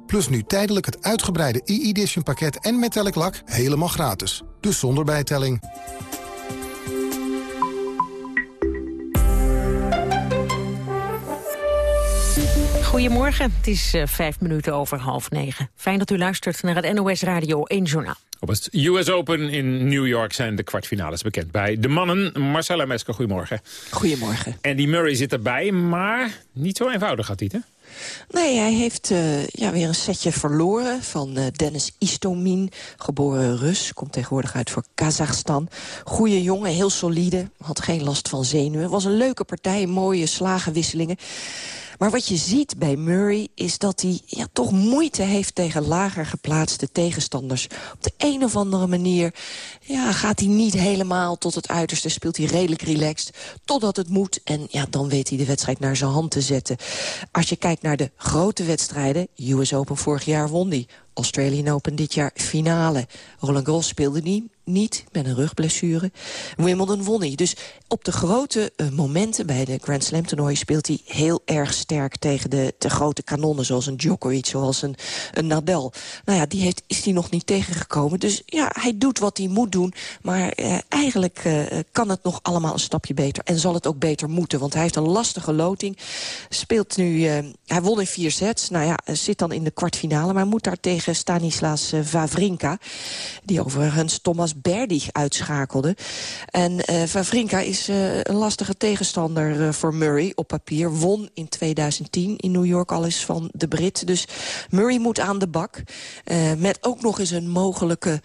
Plus nu tijdelijk het uitgebreide e-edition pakket en metallic lak helemaal gratis. Dus zonder bijtelling. Goedemorgen, het is uh, vijf minuten over half negen. Fijn dat u luistert naar het NOS Radio 1 Journaal. Op het US Open in New York zijn de kwartfinales bekend. Bij de mannen, Marcella Mesker, goedemorgen. Goedemorgen. En die Murray zit erbij, maar niet zo eenvoudig gaat hij, hè? Nee, hij heeft uh, ja, weer een setje verloren van uh, Dennis Istomin. Geboren Rus, komt tegenwoordig uit voor Kazachstan. Goeie jongen, heel solide, had geen last van zenuwen. Was een leuke partij, mooie slagenwisselingen. Maar wat je ziet bij Murray is dat hij ja, toch moeite heeft tegen lager geplaatste tegenstanders. Op de een of andere manier ja, gaat hij niet helemaal tot het uiterste. Speelt hij redelijk relaxed totdat het moet. En ja, dan weet hij de wedstrijd naar zijn hand te zetten. Als je kijkt naar de grote wedstrijden, US Open vorig jaar won hij. Australian Open dit jaar finale. Roland Garros speelde niet, niet met een rugblessure. Wimbledon won hij. Dus op de grote uh, momenten bij de Grand Slam toernooi... speelt hij heel erg sterk tegen de, de grote kanonnen... zoals een Djokovic, zoals een, een Nadal. Nou ja, die heeft, is hij nog niet tegengekomen. Dus ja, hij doet wat hij moet doen. Maar uh, eigenlijk uh, kan het nog allemaal een stapje beter. En zal het ook beter moeten. Want hij heeft een lastige loting. Speelt nu... hij won in vier sets. Nou ja, zit dan in de kwartfinale. Maar moet daar tegen Stanislas Wawrinka... die overigens Thomas Berdig uitschakelde. En uh, Wawrinka is uh, een lastige tegenstander voor Murray op papier. Won in 2010 in New York al eens van de Brit. Dus Murray moet aan de bak. met ook nog eens een mogelijke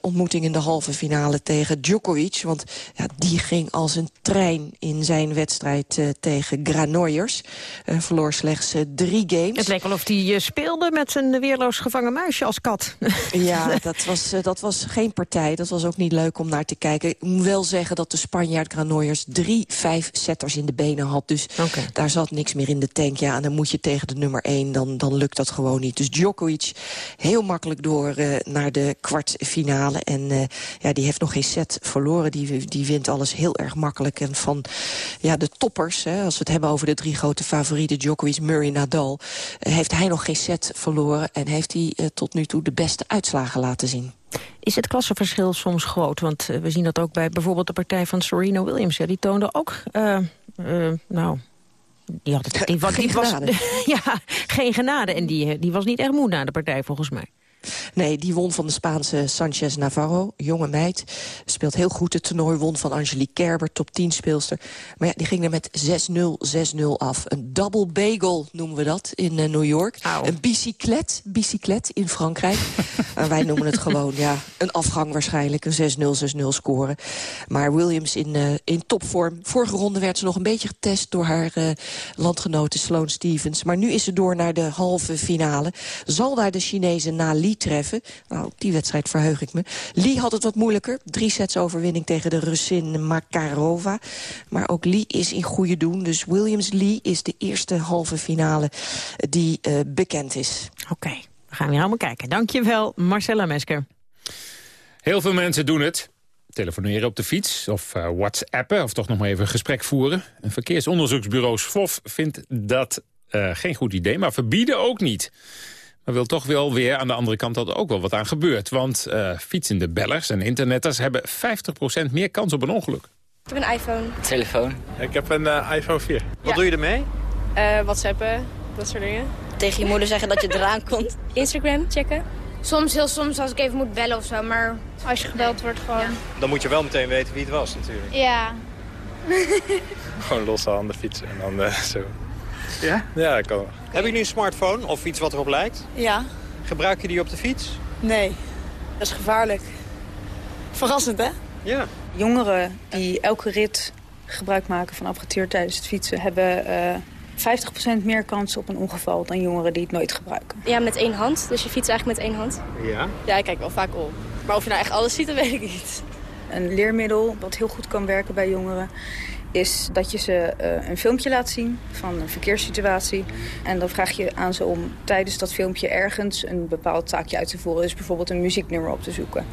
ontmoeting in de halve finale tegen Djokovic. Want ja, die ging als een trein in zijn wedstrijd tegen Granollers. verloor slechts drie games. Het leek wel of hij speelde met zijn weerloos gevangen muisje als kat. Ja, dat was, dat was geen partij. Dat was ook niet leuk om naar te kijken. Ik moet wel zeggen dat de Spanjaard Granollers drie vijf setters in de benen had. Dus okay. daar zat niks meer in de tank. Ja, en dan moet je tegen de nummer één, dan, dan lukt dat gewoon niet. Dus Djokovic heel makkelijk door uh, naar de kwartfinale. En uh, ja, die heeft nog geen set verloren. Die, die wint alles heel erg makkelijk. En van ja, de toppers, hè, als we het hebben over de drie grote favorieten... Djokovic, Murray, Nadal, uh, heeft hij nog geen set verloren... en heeft hij tot nu toe de beste uitslagen laten zien. Is het klassenverschil soms groot? Want uh, we zien dat ook bij bijvoorbeeld de partij van Serena Williams. Ja, die toonde ook, uh, uh, nou... Die had het, die, was, ja, geen genade. En die, die was niet echt moe na de partij, volgens mij. Nee, die won van de Spaanse Sanchez Navarro, jonge meid. Speelt heel goed het toernooi, won van Angelique Kerber, top 10 speelster. Maar ja, die ging er met 6-0, 6-0 af. Een double bagel noemen we dat in uh, New York. Een bicyclet, bicyclet in Frankrijk. uh, wij noemen het gewoon, ja, een afgang waarschijnlijk. Een 6-0, 6-0 scoren. Maar Williams in, uh, in topvorm. Vorige ronde werd ze nog een beetje getest door haar landgenote Sloane Stevens. Maar nu is ze door naar de halve finale. Zal daar de Chinese Na Treffen. Nou, op die wedstrijd verheug ik me. Lee had het wat moeilijker. Drie sets overwinning tegen de Russin Makarova. Maar ook Lee is in goede doen. Dus Williams-Lee is de eerste halve finale die uh, bekend is. Oké, okay, we gaan weer allemaal kijken. Dankjewel, Marcella Mesker. Heel veel mensen doen het telefoneren op de fiets of uh, whatsappen... of toch nog maar even een gesprek voeren. Een verkeersonderzoeksbureau SFOF vindt dat uh, geen goed idee, maar verbieden ook niet. Maar wil toch wel weer aan de andere kant dat er ook wel wat aan gebeurt. Want uh, fietsende bellers en internetters hebben 50% meer kans op een ongeluk. Ik heb een iPhone. Telefoon. Ik heb een uh, iPhone 4. Wat doe je ermee? Uh, WhatsAppen, dat soort dingen. Tegen je moeder zeggen dat je eraan komt. Instagram checken. Soms, heel soms als ik even moet bellen of zo, maar als je gebeld wordt gewoon... Ja. Dan moet je wel meteen weten wie het was natuurlijk. Ja. gewoon losse handen fietsen en dan zo. Ja? Ja, dat kan. Heb je nu een smartphone of iets wat erop lijkt? Ja. Gebruik je die op de fiets? Nee, dat is gevaarlijk. Verrassend, hè? Ja. Jongeren die elke rit gebruik maken van apparatuur tijdens het fietsen... hebben uh, 50% meer kans op een ongeval dan jongeren die het nooit gebruiken. Ja, met één hand. Dus je fietst eigenlijk met één hand. Ja? Ja, ik kijk wel vaak op. Maar of je nou echt alles ziet, dat weet ik niet. Een leermiddel wat heel goed kan werken bij jongeren is dat je ze uh, een filmpje laat zien van een verkeerssituatie. En dan vraag je aan ze om tijdens dat filmpje ergens een bepaald taakje uit te voeren. Dus bijvoorbeeld een muzieknummer op te zoeken.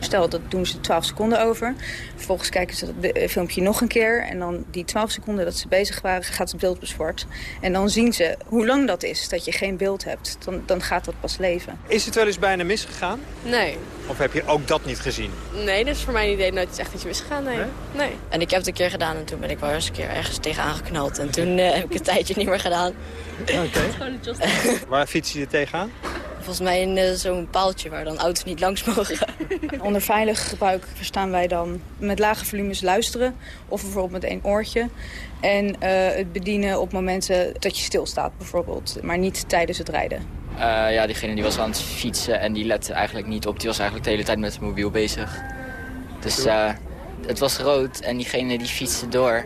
Stel, dat doen ze 12 seconden over. Vervolgens kijken ze het filmpje nog een keer. En dan die 12 seconden dat ze bezig waren, gaat het beeld bezwart. En dan zien ze hoe lang dat is, dat je geen beeld hebt. Dan, dan gaat dat pas leven. Is het wel eens bijna misgegaan? Nee. Of heb je ook dat niet gezien? Nee, dat is voor mijn idee nooit echt iets misgegaan, nee. nee. nee. En ik heb het een keer gedaan en toen toen ben ik wel eens een keer ergens tegenaan geknald. En toen heb ik een tijdje niet meer gedaan. Oké. Waar fiets je er tegenaan? Volgens mij in zo'n paaltje waar dan auto's niet langs mogen. Onder veilig gebruik verstaan wij dan met lage volumes luisteren. Of bijvoorbeeld met één oortje. En het bedienen op momenten dat je stilstaat bijvoorbeeld. Maar niet tijdens het rijden. ja, diegene die was aan het fietsen en die lette eigenlijk niet op. Die was eigenlijk de hele tijd met het mobiel bezig. Dus het was rood en diegene die fietste door.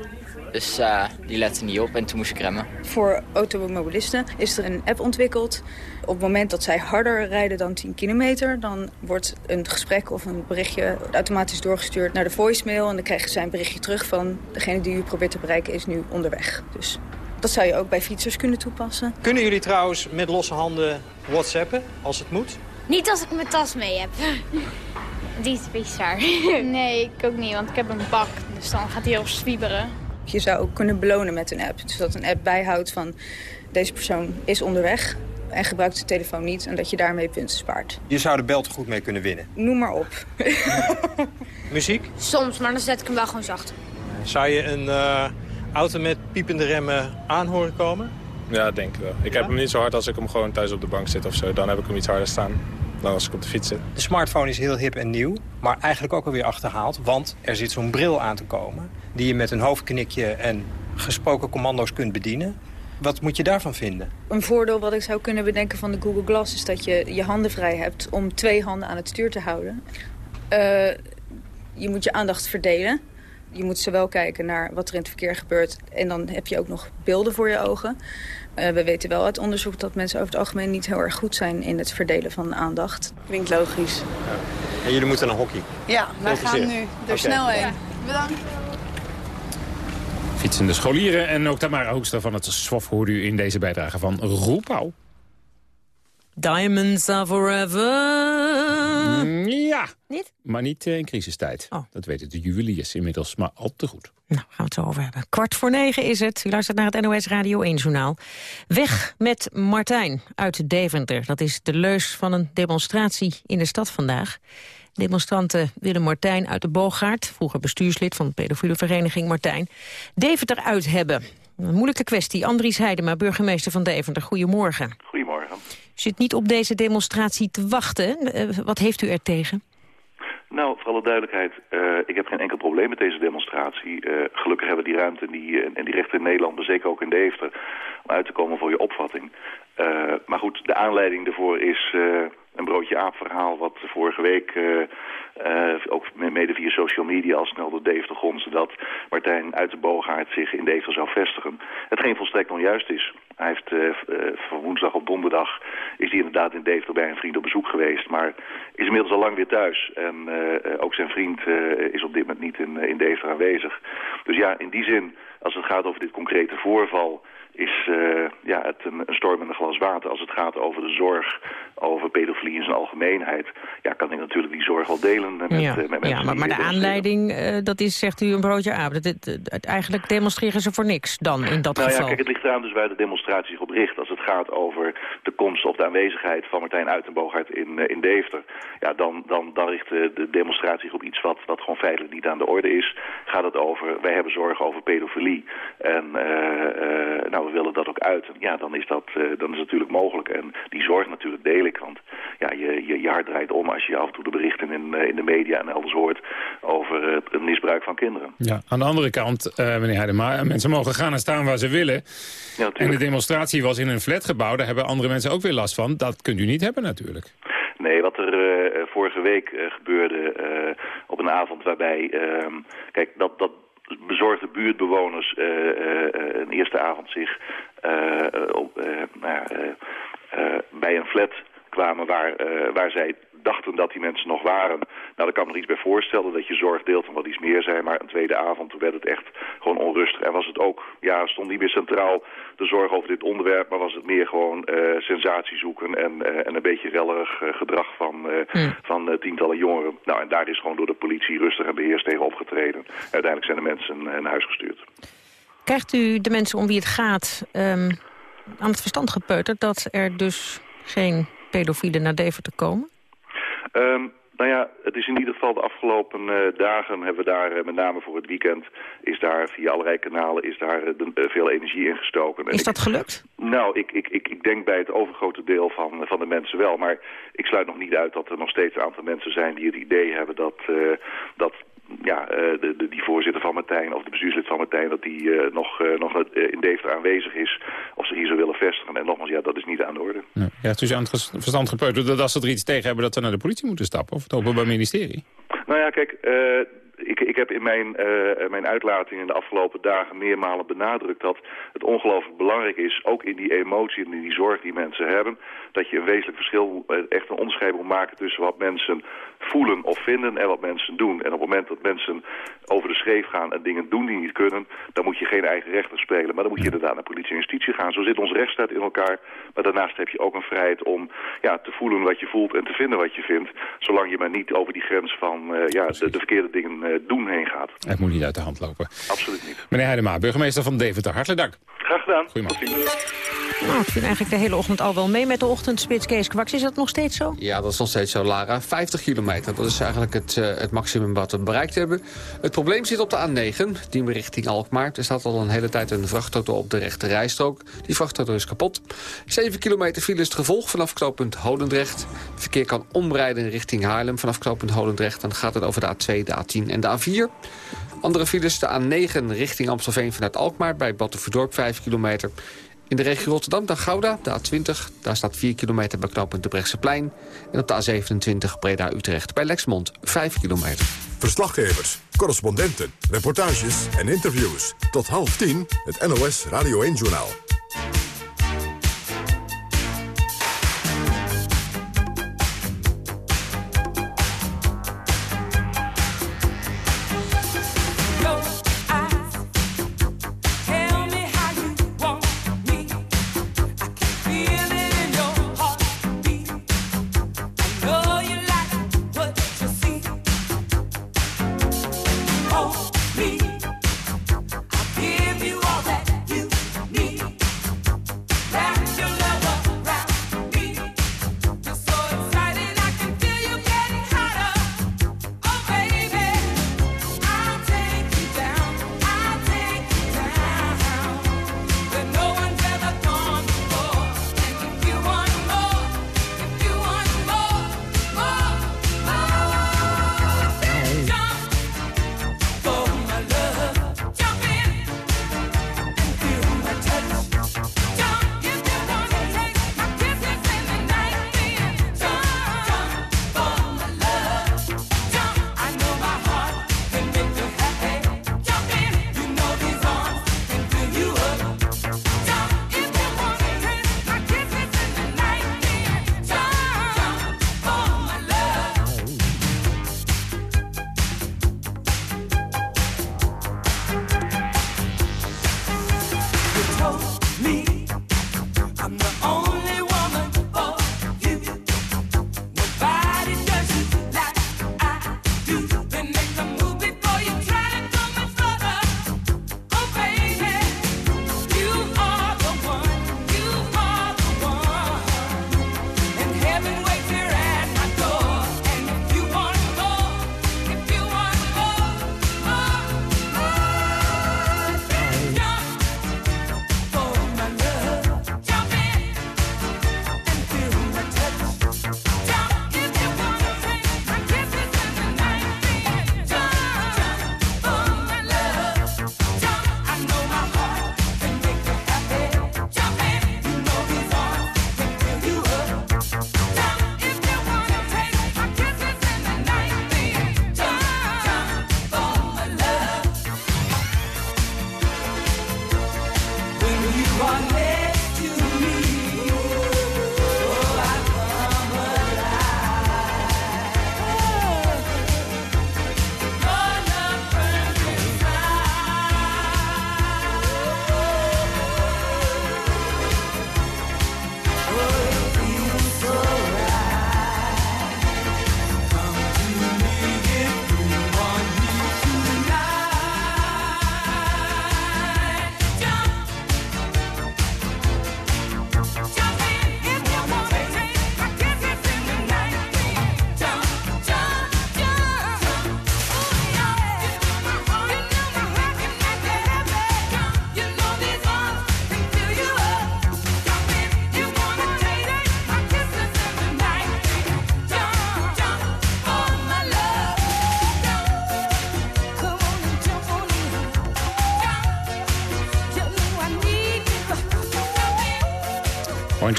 Dus uh, die lette niet op en toen moest ik remmen. Voor automobilisten is er een app ontwikkeld. Op het moment dat zij harder rijden dan 10 kilometer... dan wordt een gesprek of een berichtje automatisch doorgestuurd naar de voicemail... en dan krijgen zij een berichtje terug van... degene die u probeert te bereiken is nu onderweg. Dus dat zou je ook bij fietsers kunnen toepassen. Kunnen jullie trouwens met losse handen whatsappen als het moet? Niet als ik mijn tas mee heb. Die is bizar. Nee, ik ook niet, want ik heb een bak. Dus dan gaat hij heel zwieberen. Je zou ook kunnen belonen met een app. Dus dat een app bijhoudt van deze persoon is onderweg en gebruikt de telefoon niet. En dat je daarmee punten spaart. Je zou de belt goed mee kunnen winnen. Noem maar op. Muziek? Soms, maar dan zet ik hem wel gewoon zacht. Zou je een uh, auto met piepende remmen aan horen komen? Ja, denk ik wel. Ik heb hem niet zo hard als ik hem gewoon thuis op de bank zit of zo. Dan heb ik hem iets harder staan dan als ik op de fiets zit. De smartphone is heel hip en nieuw, maar eigenlijk ook alweer achterhaald. Want er zit zo'n bril aan te komen die je met een hoofdknikje en gesproken commando's kunt bedienen. Wat moet je daarvan vinden? Een voordeel wat ik zou kunnen bedenken van de Google Glass... is dat je je handen vrij hebt om twee handen aan het stuur te houden. Uh, je moet je aandacht verdelen. Je moet zowel kijken naar wat er in het verkeer gebeurt... en dan heb je ook nog beelden voor je ogen. Uh, we weten wel uit onderzoek dat mensen over het algemeen niet heel erg goed zijn... in het verdelen van aandacht. Klinkt logisch. Ja. En jullie moeten naar hockey? Ja, wij gaan nu er okay. snel heen. Ja. Bedankt. Fietsende scholieren en ook Tamara Hoekstra van het SWOF hoorde u in deze bijdrage van Roepau. Diamonds are forever. Ja. Niet? Maar niet in crisistijd. Oh. Dat weten de juweliers inmiddels maar al te goed. Nou, gaan we het zo over hebben. Kwart voor negen is het. U luistert naar het NOS Radio 1-journaal. Weg met Martijn uit Deventer. Dat is de leus van een demonstratie in de stad vandaag. Demonstranten willen Martijn uit de Boogaard... vroeger bestuurslid van de pedofiele vereniging Martijn... Deventer uit hebben. Een moeilijke kwestie. Andries Heidema, burgemeester van Deventer. Goedemorgen. Goedemorgen. U zit niet op deze demonstratie te wachten. Uh, wat heeft u er tegen? Nou, voor alle duidelijkheid, uh, ik heb geen enkel probleem met deze demonstratie. Uh, gelukkig hebben we die ruimte en die, en die rechten in Nederland, maar zeker ook in Deventer, om uit te komen voor je opvatting. maar goed, de aanleiding daarvoor is een broodje aap verhaal wat vorige week, ook mede via social media al snel door Deventer gonste, dat Martijn uit de Boogaard zich in Deventer zou vestigen. Hetgeen volstrekt onjuist is. Hij heeft uh, van woensdag op donderdag is hij inderdaad in Deventer bij een vriend op bezoek geweest, maar is inmiddels al lang weer thuis. En ook zijn vriend is op dit moment niet in, in Deventer aanwezig. Dus ja, in die zin, als het gaat over dit concrete voorval is uh, ja, het een, een storm in een glas water. Als het gaat over de zorg, over pedofilie in zijn algemeenheid... ja, kan ik natuurlijk die zorg wel delen met, ja. uh, met mensen. Ja, maar, maar de aanleiding, uh, dat is, zegt u, een broodje aap. Dat, dat, dat, eigenlijk demonstreren ze voor niks dan in dat nou geval. Ja, kijk, het ligt eraan dus waar de demonstratie zich op richt. Als het gaat over de komst of de aanwezigheid van Martijn Uitenboogaard in, in Deventer... ja, dan, dan, dan richt de demonstratie zich op iets wat, wat gewoon feitelijk niet aan de orde is. Gaat het over, wij hebben zorgen over pedofilie. En nou, we willen dat ook uit. Ja, dan is dat uh, dan is natuurlijk mogelijk. En die zorg natuurlijk deel ik. Want ja, je, je, je hart draait om als je af en toe de berichten in, uh, in de media en elders hoort over uh, het misbruik van kinderen. Ja, aan de andere kant, meneer Heidema, mensen mogen gaan en staan waar ze willen. Ja, en de demonstratie was in een flatgebouw. Daar hebben andere mensen ook weer last van. Dat kunt u niet hebben natuurlijk. Nee, wat er uh, vorige week uh, gebeurde uh, op een avond waarbij... ehm, kijk, dat, dat bezorgde buurtbewoners een eerste avond zich nou, bij een flat kwamen waar, waar zij dachten dat die mensen nog waren. Nou, daar kan ik me iets bij voorstellen dat je zorg deelt en wat iets meer zijn. Maar een tweede avond, toen werd het echt gewoon onrustig. En was het ook, ja, stond niet meer centraal de zorg over dit onderwerp. Maar was het meer gewoon uh, sensatie zoeken en, uh, en een beetje rellerig uh, gedrag van, mm. van tientallen jongeren. Nou, en daar is gewoon door de politie rustig en beheerst tegen opgetreden. Uiteindelijk zijn de mensen naar huis gestuurd. Krijgt u de mensen om wie het gaat um, aan het verstand gepeuterd dat er dus geen pedofielen naar Deventer komen? Um, Nou ja, het is in ieder geval de afgelopen uh, dagen hebben we daar, uh, met name voor het weekend, is daar via allerlei kanalen is daar uh, veel energie ingestoken. Is dat gelukt? nou, ik, ik, ik, ik denk bij het overgrote deel van, van de mensen wel. Maar ik sluit nog niet uit dat er nog steeds een aantal mensen zijn die het idee hebben dat, dat ja, de, de, die voorzitter van Martijn of de bestuurslid van Martijn... dat die uh, nog, uh, nog in Deventer aanwezig is of ze hier zou willen vestigen. En nogmaals, ja, dat is niet aan de orde. Ja, ja het is aan het verstand gepeuterd dat als ze er iets tegen hebben... dat ze naar de politie moeten stappen of het Openbaar Ministerie. Nou ja, kijk, ik, ik heb in mijn, uh, mijn uitlating in de afgelopen dagen meermalen benadrukt dat het ongelooflijk belangrijk is, ook in die emotie en in die zorg die mensen hebben, dat je een wezenlijk verschil, echt een onderscheid moet maken tussen wat mensen voelen of vinden en wat mensen doen. En op het moment dat mensen over de schreef gaan en dingen doen die niet kunnen, dan moet je geen eigen rechter spelen. Maar dan moet je inderdaad naar politie en justitie gaan. Zo zit ons rechtsstaat in elkaar. Maar daarnaast heb je ook een vrijheid om ja, te voelen wat je voelt en te vinden wat je vindt. Zolang je maar niet over die grens van uh, ja, de, de, verkeerde dingen uh, doen heen gaat. Het moet niet uit de hand lopen. Absoluut niet. Meneer Heidema, burgemeester van Deventer, hartelijk dank. Graag gedaan. Goedemorgen. Nou, ik vind eigenlijk de hele ochtend al wel mee met de ochtendspits. Kees Kwaks, is dat nog steeds zo? Ja, dat is nog steeds zo, Lara. 50 kilometer, dat is eigenlijk het, uh, het maximum wat we bereikt hebben. Het probleem zit op de A9, die richting Alkmaar. Er staat al een hele tijd een vrachtauto op de rechte rijstrook. Die vrachtauto is kapot. 7 kilometer file is het gevolg vanaf knooppunt Holendrecht. verkeer kan omrijden richting Haarlem vanaf knooppunt Holendrecht. Dan gaat het over de A2, de A10 en de A4. Andere files de A9 richting Amstelveen vanuit Alkmaar... bij Battenverdorp 5 kilometer. In de regio Rotterdam, dan Gouda, de A20. Daar staat 4 kilometer bij de Brechtseplein. En op de A27 Breda-Utrecht bij Lexmond 5 kilometer. Verslaggevers, correspondenten, reportages en interviews. Tot half tien het NOS Radio 1-journaal.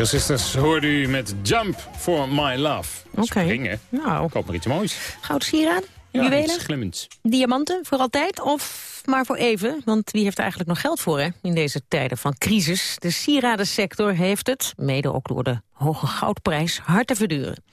Pointer Sisters hoorde u met Jump for My Love. Oké. Springen. Nou. Koop maar iets moois. Goud sieraad? Ja, Juwelen? iets glimmends. Diamanten voor altijd of maar voor even? Want wie heeft er eigenlijk nog geld voor hè? in deze tijden van crisis? De sieradensector heeft het, mede ook door de hoge goudprijs, hard te verduren.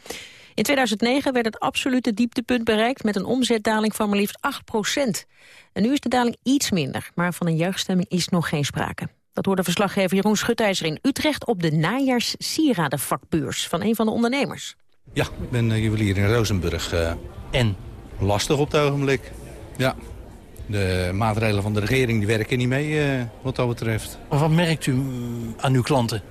In 2009 werd het absolute dieptepunt bereikt met een omzetdaling van maar liefst 8 procent. En nu is de daling iets minder, maar van een juichstemming is nog geen sprake. Dat hoorde verslaggever Jeroen Schutijzer in Utrecht op de najaars sieradenvakbeurs van een van de ondernemers. Ja, ik ben eh, juwelier in Rozenburg. eh, en? Lastig op het ogenblik. Ja. De maatregelen van de regering die werken niet mee eh, wat dat betreft. Maar wat merkt u aan uw klanten?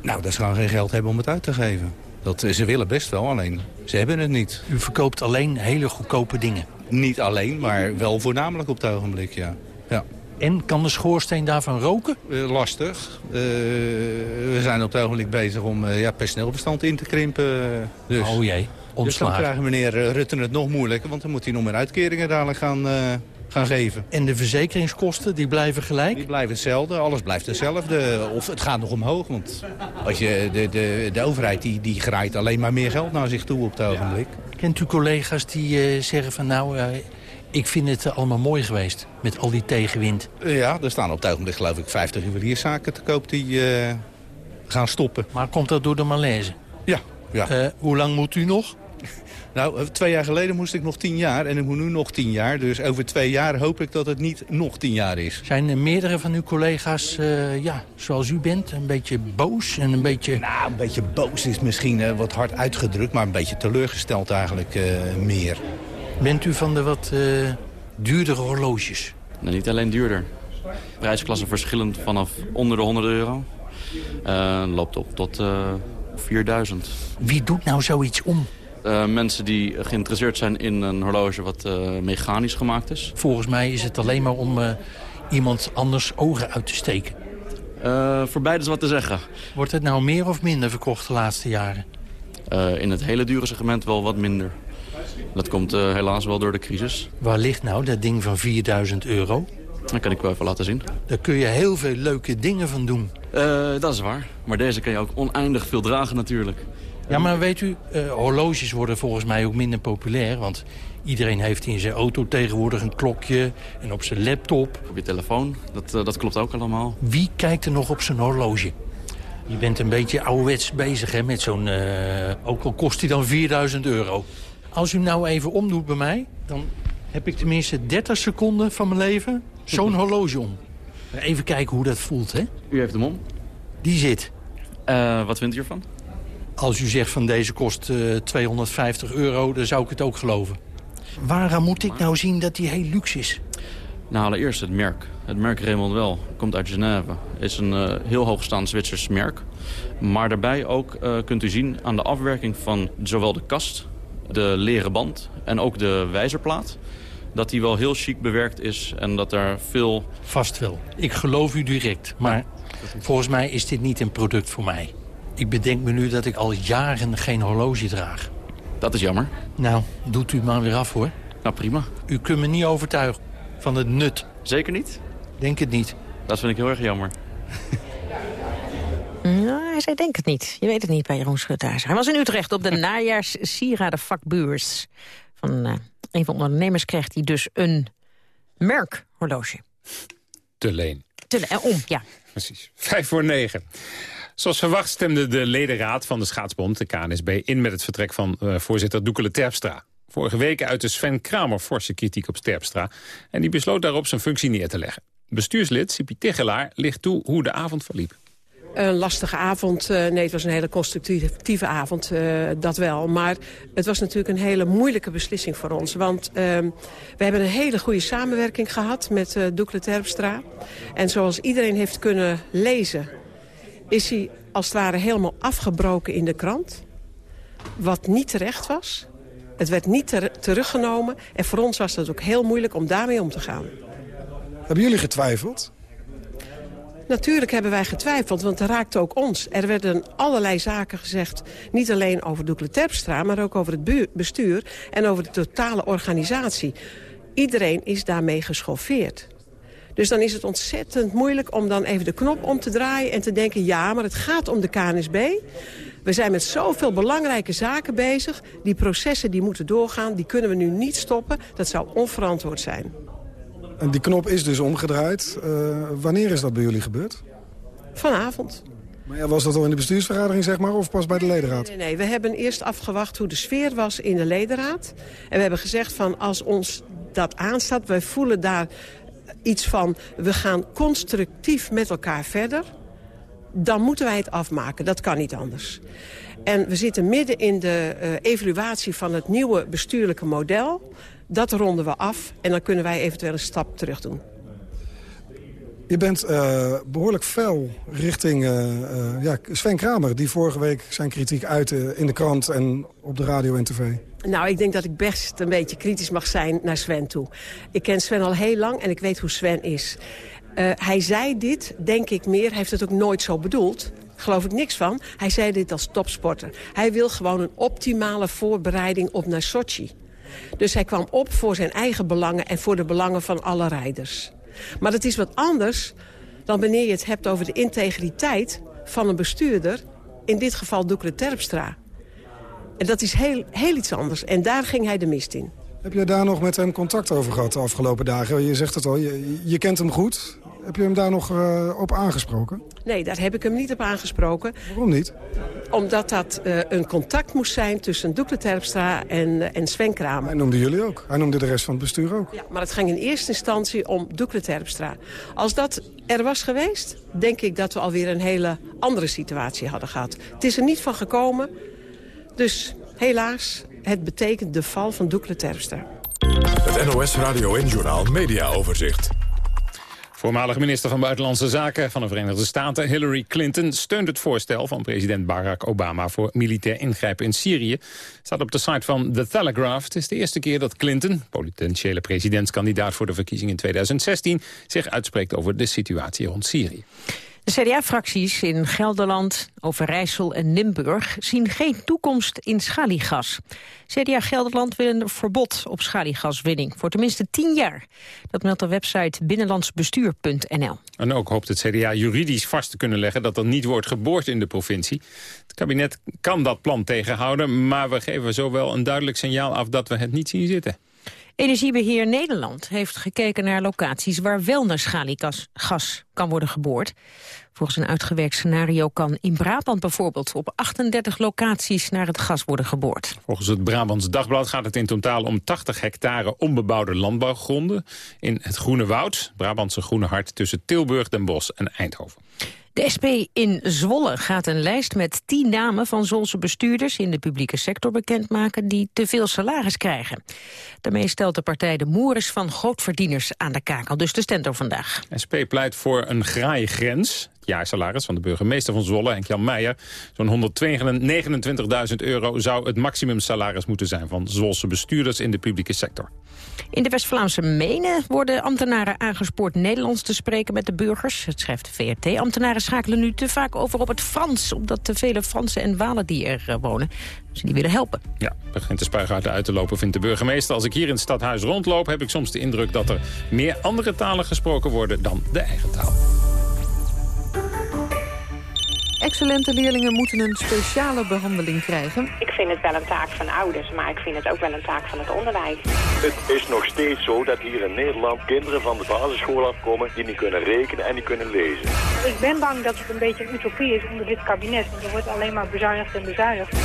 Nou, dat ze gewoon geen geld hebben om het uit te geven. Dat, ze willen best wel, alleen ze hebben het niet. U verkoopt alleen hele goedkope dingen. Niet alleen, maar wel voornamelijk op het ogenblik, ja. ja. En kan de schoorsteen daarvan roken? Eh, lastig. Eh, we zijn op het ogenblik bezig om eh, ja, personeelbestand in te krimpen. Dus. Oh jee, Dus dan ontslagen. krijgen meneer eh, Rutte het nog moeilijker, want dan moet hij nog meer uitkeringen dadelijk gaan, gaan geven. En de verzekeringskosten, die blijven gelijk? Die blijven hetzelfde, alles blijft hetzelfde. Of het gaat nog omhoog, want als je, de, de, de overheid die, die graait alleen maar meer geld naar zich toe op het ogenblik. Kent u collega's die zeggen van nou, ik vind het eh, allemaal mooi geweest met al die tegenwind. Eh, Ja, er staan op het ogenblik geloof ik 50 juwelierszaken te koop die eh, gaan stoppen. Maar komt dat door de malaise? Ja. ja. Hoe lang moet u nog? Nou, twee jaar geleden moest ik nog tien jaar en ik moet nu nog tien jaar. Dus over twee jaar hoop ik dat het niet nog tien jaar is. Zijn er meerdere van uw collega's, ja, zoals u bent, een beetje boos en een beetje... Nou, een beetje boos is misschien wat hard uitgedrukt, maar een beetje teleurgesteld eigenlijk meer. Bent u van de wat eh, duurdere horloges? Nou, niet alleen duurder. Prijsklassen verschillend vanaf onder de 100 euro. Eh, loopt op tot eh 4000. Wie doet nou zoiets om? Eh, mensen die geïnteresseerd zijn in een horloge wat eh, mechanisch gemaakt is. Volgens mij is het alleen maar om eh, iemand anders ogen uit te steken. Eh, voor beide is wat te zeggen. Wordt het nou meer of minder verkocht de laatste jaren? Eh, in het hele dure segment wel wat minder. Dat komt eh, helaas wel door de crisis. Waar ligt nou dat ding van 4000 euro? Dat kan ik wel even laten zien. Daar kun je heel veel leuke dingen van doen. Eh, dat is waar. Maar deze kan je ook oneindig veel dragen natuurlijk. Ja, maar weet u, eh, horloges worden volgens mij ook minder populair. Want iedereen heeft in zijn auto tegenwoordig een klokje en op zijn laptop. Op je telefoon, dat, dat klopt ook allemaal. Wie kijkt er nog op zijn horloge? Je bent een beetje ouderwets bezig hè, met zo'n... ook al kost hij dan 4000 euro. Als u nou even omdoet bij mij, dan heb ik tenminste 30 seconden van mijn leven zo'n horloge om. Even kijken hoe dat voelt, hè? U heeft hem om. Die zit. Eh, wat vindt u ervan? Als u zegt van deze kost eh, 250 euro, dan zou ik het ook geloven. Waaraan moet ik nou zien dat die heel luxe is? Nou, allereerst het merk. Het merk Raymond Wel komt uit Genève. is een eh, heel hoogstaand Zwitsers merk. Maar daarbij ook eh, kunt u zien aan de afwerking van zowel de kast, de leren band en ook de wijzerplaat... dat die wel heel chic bewerkt is en dat er veel... Vast wel. Ik geloof u direct. Maar volgens mij is dit niet een product voor mij. Ik bedenk me nu dat ik al jaren geen horloge draag. Dat is jammer. Nou, doet u maar weer af hoor. Nou, prima. U kunt me niet overtuigen van het nut. Zeker niet? Denk het niet. Dat vind ik heel erg jammer. Nou, hij zei denk het niet. Je weet het niet bij Jeroen Schuthuis. Hij was in Utrecht op de najaars sieradenvakbeurs. Van eh, een van de ondernemers kreeg hij dus een merkhorloge. Te leen. Te le- eh, om, ja. Precies. Vijf voor negen. Zoals verwacht stemde de ledenraad van de schaatsbond, de KNSB... in met het vertrek van eh, voorzitter Doekele Terpstra. Vorige week uitte Sven Kramer forse kritiek op Terpstra... en die besloot daarop zijn functie neer te leggen. Bestuurslid Sipi Tegelaar ligt toe hoe de avond verliep. Een lastige avond. eh, nee, het was een hele constructieve avond, eh, dat wel. Maar het was natuurlijk een hele moeilijke beslissing voor ons. Want ehm, we hebben een hele goede samenwerking gehad met uh, Doekle Terpstra. En zoals iedereen heeft kunnen lezen... is hij als het ware helemaal afgebroken in de krant. Wat niet terecht was. Het werd niet ter teruggenomen. En voor ons was het ook heel moeilijk om daarmee om te gaan. Hebben jullie getwijfeld? Natuurlijk hebben wij getwijfeld, want het raakte ook ons. Er werden allerlei zaken gezegd, niet alleen over Doekle Terpstra... maar ook over het bestuur en over de totale organisatie. Iedereen is daarmee geschoffeerd. Dus dan is het ontzettend moeilijk om dan even de knop om te draaien... en te denken, ja, maar het gaat om de KNSB. We zijn met zoveel belangrijke zaken bezig. Die processen die moeten doorgaan, die kunnen we nu niet stoppen. Dat zou onverantwoord zijn. En die knop is dus omgedraaid. Uh, wanneer is dat bij jullie gebeurd? Vanavond. Maar ja, was dat al in de bestuursvergadering, zeg maar, of pas bij de ledenraad? Nee, nee, we hebben eerst afgewacht hoe de sfeer was in de ledenraad. En we hebben gezegd van, als ons dat aanstaat, wij voelen daar iets van... we gaan constructief met elkaar verder, dan moeten wij het afmaken. Dat kan niet anders. En we zitten midden in de uh, evaluatie van het nieuwe bestuurlijke model. Dat ronden we af en dan kunnen wij eventueel een stap terug doen. Je bent uh, behoorlijk fel richting uh, uh, ja, Sven Kramer... die vorige week zijn kritiek uitte in de krant en op de radio en tv. Nou, ik denk dat ik best een beetje kritisch mag zijn naar Sven toe. Ik ken Sven al heel lang en ik weet hoe Sven is. hij zei dit, denk ik meer, hij heeft het ook nooit zo bedoeld geloof ik niks van. Hij zei dit als topsporter. Hij wil gewoon een optimale voorbereiding op naar Sochi. Dus hij kwam op voor zijn eigen belangen en voor de belangen van alle rijders. Maar dat is wat anders dan wanneer je het hebt over de integriteit van een bestuurder. In dit geval Doekle Terpstra. En dat is heel, heel iets anders. En daar ging hij de mist in. Heb je daar nog met hem contact over gehad de afgelopen dagen? Je zegt het al, je kent hem goed. Heb je hem daar nog uh, op aangesproken? Nee, daar heb ik hem niet op aangesproken. Waarom niet? Omdat dat uh, een contact moest zijn tussen Doekle Terpstra en, uh, en Sven Kramer. Hij noemde jullie ook. Hij noemde de rest van het bestuur ook. Ja, maar het ging in eerste instantie om Doekle Terpstra. Als dat er was geweest, denk ik dat we alweer een hele andere situatie hadden gehad. Het is er niet van gekomen. Dus helaas, het betekent de val van Doekle Terpstra. Het NOS Radio en Journaal Media Overzicht. Voormalig minister van Buitenlandse Zaken van de Verenigde Staten Hillary Clinton steunt het voorstel van president Barack Obama voor militair ingrijpen in Syrië. Staat op de site van The Telegraph. Het is de eerste keer dat Clinton, potentiële presidentskandidaat voor de verkiezingen in 2016, zich uitspreekt over de situatie rond Syrië. De CDA-fracties in Gelderland, Overijssel en Limburg zien geen toekomst in schaliegas. CDA Gelderland wil een verbod op schaliegaswinning voor tenminste tien jaar. Dat meldt de website binnenlandsbestuur.nl. En ook hoopt het CDA juridisch vast te kunnen leggen dat er niet wordt geboord in de provincie. Het kabinet kan dat plan tegenhouden, maar we geven zo wel een duidelijk signaal af dat we het niet zien zitten. Energiebeheer Nederland heeft gekeken naar locaties waar wel naar schaliegas gas kan worden geboord. Volgens een uitgewerkt scenario kan in Brabant bijvoorbeeld op 38 locaties naar het gas worden geboord. Volgens het Brabants Dagblad gaat het in totaal om 80 hectare onbebouwde landbouwgronden in het Groene Woud, Brabantse Groene Hart tussen Tilburg, Den Bosch en Eindhoven. De SP in Zwolle gaat een lijst met tien namen van Zwolse bestuurders in de publieke sector bekendmaken die te veel salaris krijgen. Daarmee stelt de partij de moeres van grootverdieners aan de kakel, dus de stendo vandaag. SP pleit voor een graaigrens. Het jaarsalaris van de burgemeester van Zwolle, Henk-Jan Meijer, zo'n 129.000 euro zou het maximumsalaris moeten zijn van Zwolse bestuurders in de publieke sector. In de West-Vlaamse Menen worden ambtenaren aangespoord Nederlands te spreken met de burgers. Het schrijft de VRT. Ambtenaren schakelen nu te vaak over op het Frans, omdat te vele Fransen en Walen die er uh, wonen, ze die willen helpen. Ja, begint de spuigaten uit te lopen, vindt de burgemeester. Als ik hier in het stadhuis rondloop, heb ik soms de indruk dat er meer andere talen gesproken worden dan de eigen taal. Excellente leerlingen moeten een speciale behandeling krijgen. Ik vind het wel een taak van ouders, maar ik vind het ook wel een taak van het onderwijs. Het is nog steeds zo dat hier in Nederland kinderen van de basisschool afkomen... die niet kunnen rekenen en niet kunnen lezen. Ik ben bang dat het een beetje een utopie is onder dit kabinet. Want er wordt alleen maar bezuinigd en bezuinigd.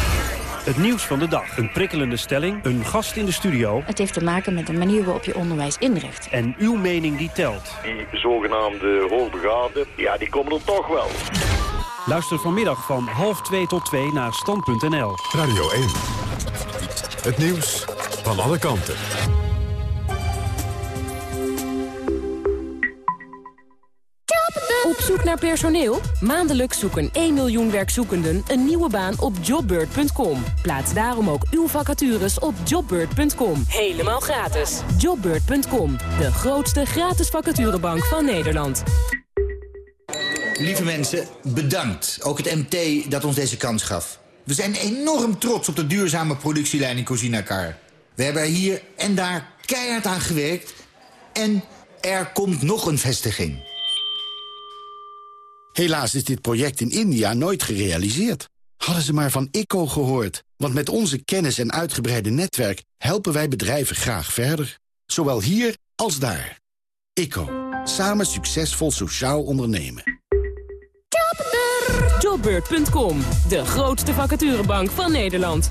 Het nieuws van de dag. Een prikkelende stelling, een gast in de studio. Het heeft te maken met de manier waarop je onderwijs inricht. En uw mening die telt. Die zogenaamde hoogbegaafden, ja, die komen er toch wel. Luister vanmiddag van half 2 tot 2 naar stand.nl. Radio 1. Het nieuws van alle kanten. Op zoek naar personeel? Maandelijks zoeken 1 miljoen werkzoekenden een nieuwe baan op jobbird.com. Plaats daarom ook uw vacatures op jobbird.com. Helemaal gratis. Jobbird.com, de grootste gratis vacaturebank van Nederland. Lieve mensen, bedankt. Ook het MT dat ons deze kans gaf. We zijn enorm trots op de duurzame productielijn in Cozina Car. We hebben er hier en daar keihard aan gewerkt. En Er komt nog een vestiging. Helaas is dit project in India nooit gerealiseerd. Hadden ze maar van ICO gehoord. Want met onze kennis en uitgebreide netwerk... helpen wij bedrijven graag verder. Zowel hier als daar. ICO. Samen succesvol sociaal ondernemen. Jobbeurt.com, de grootste vacaturebank van Nederland.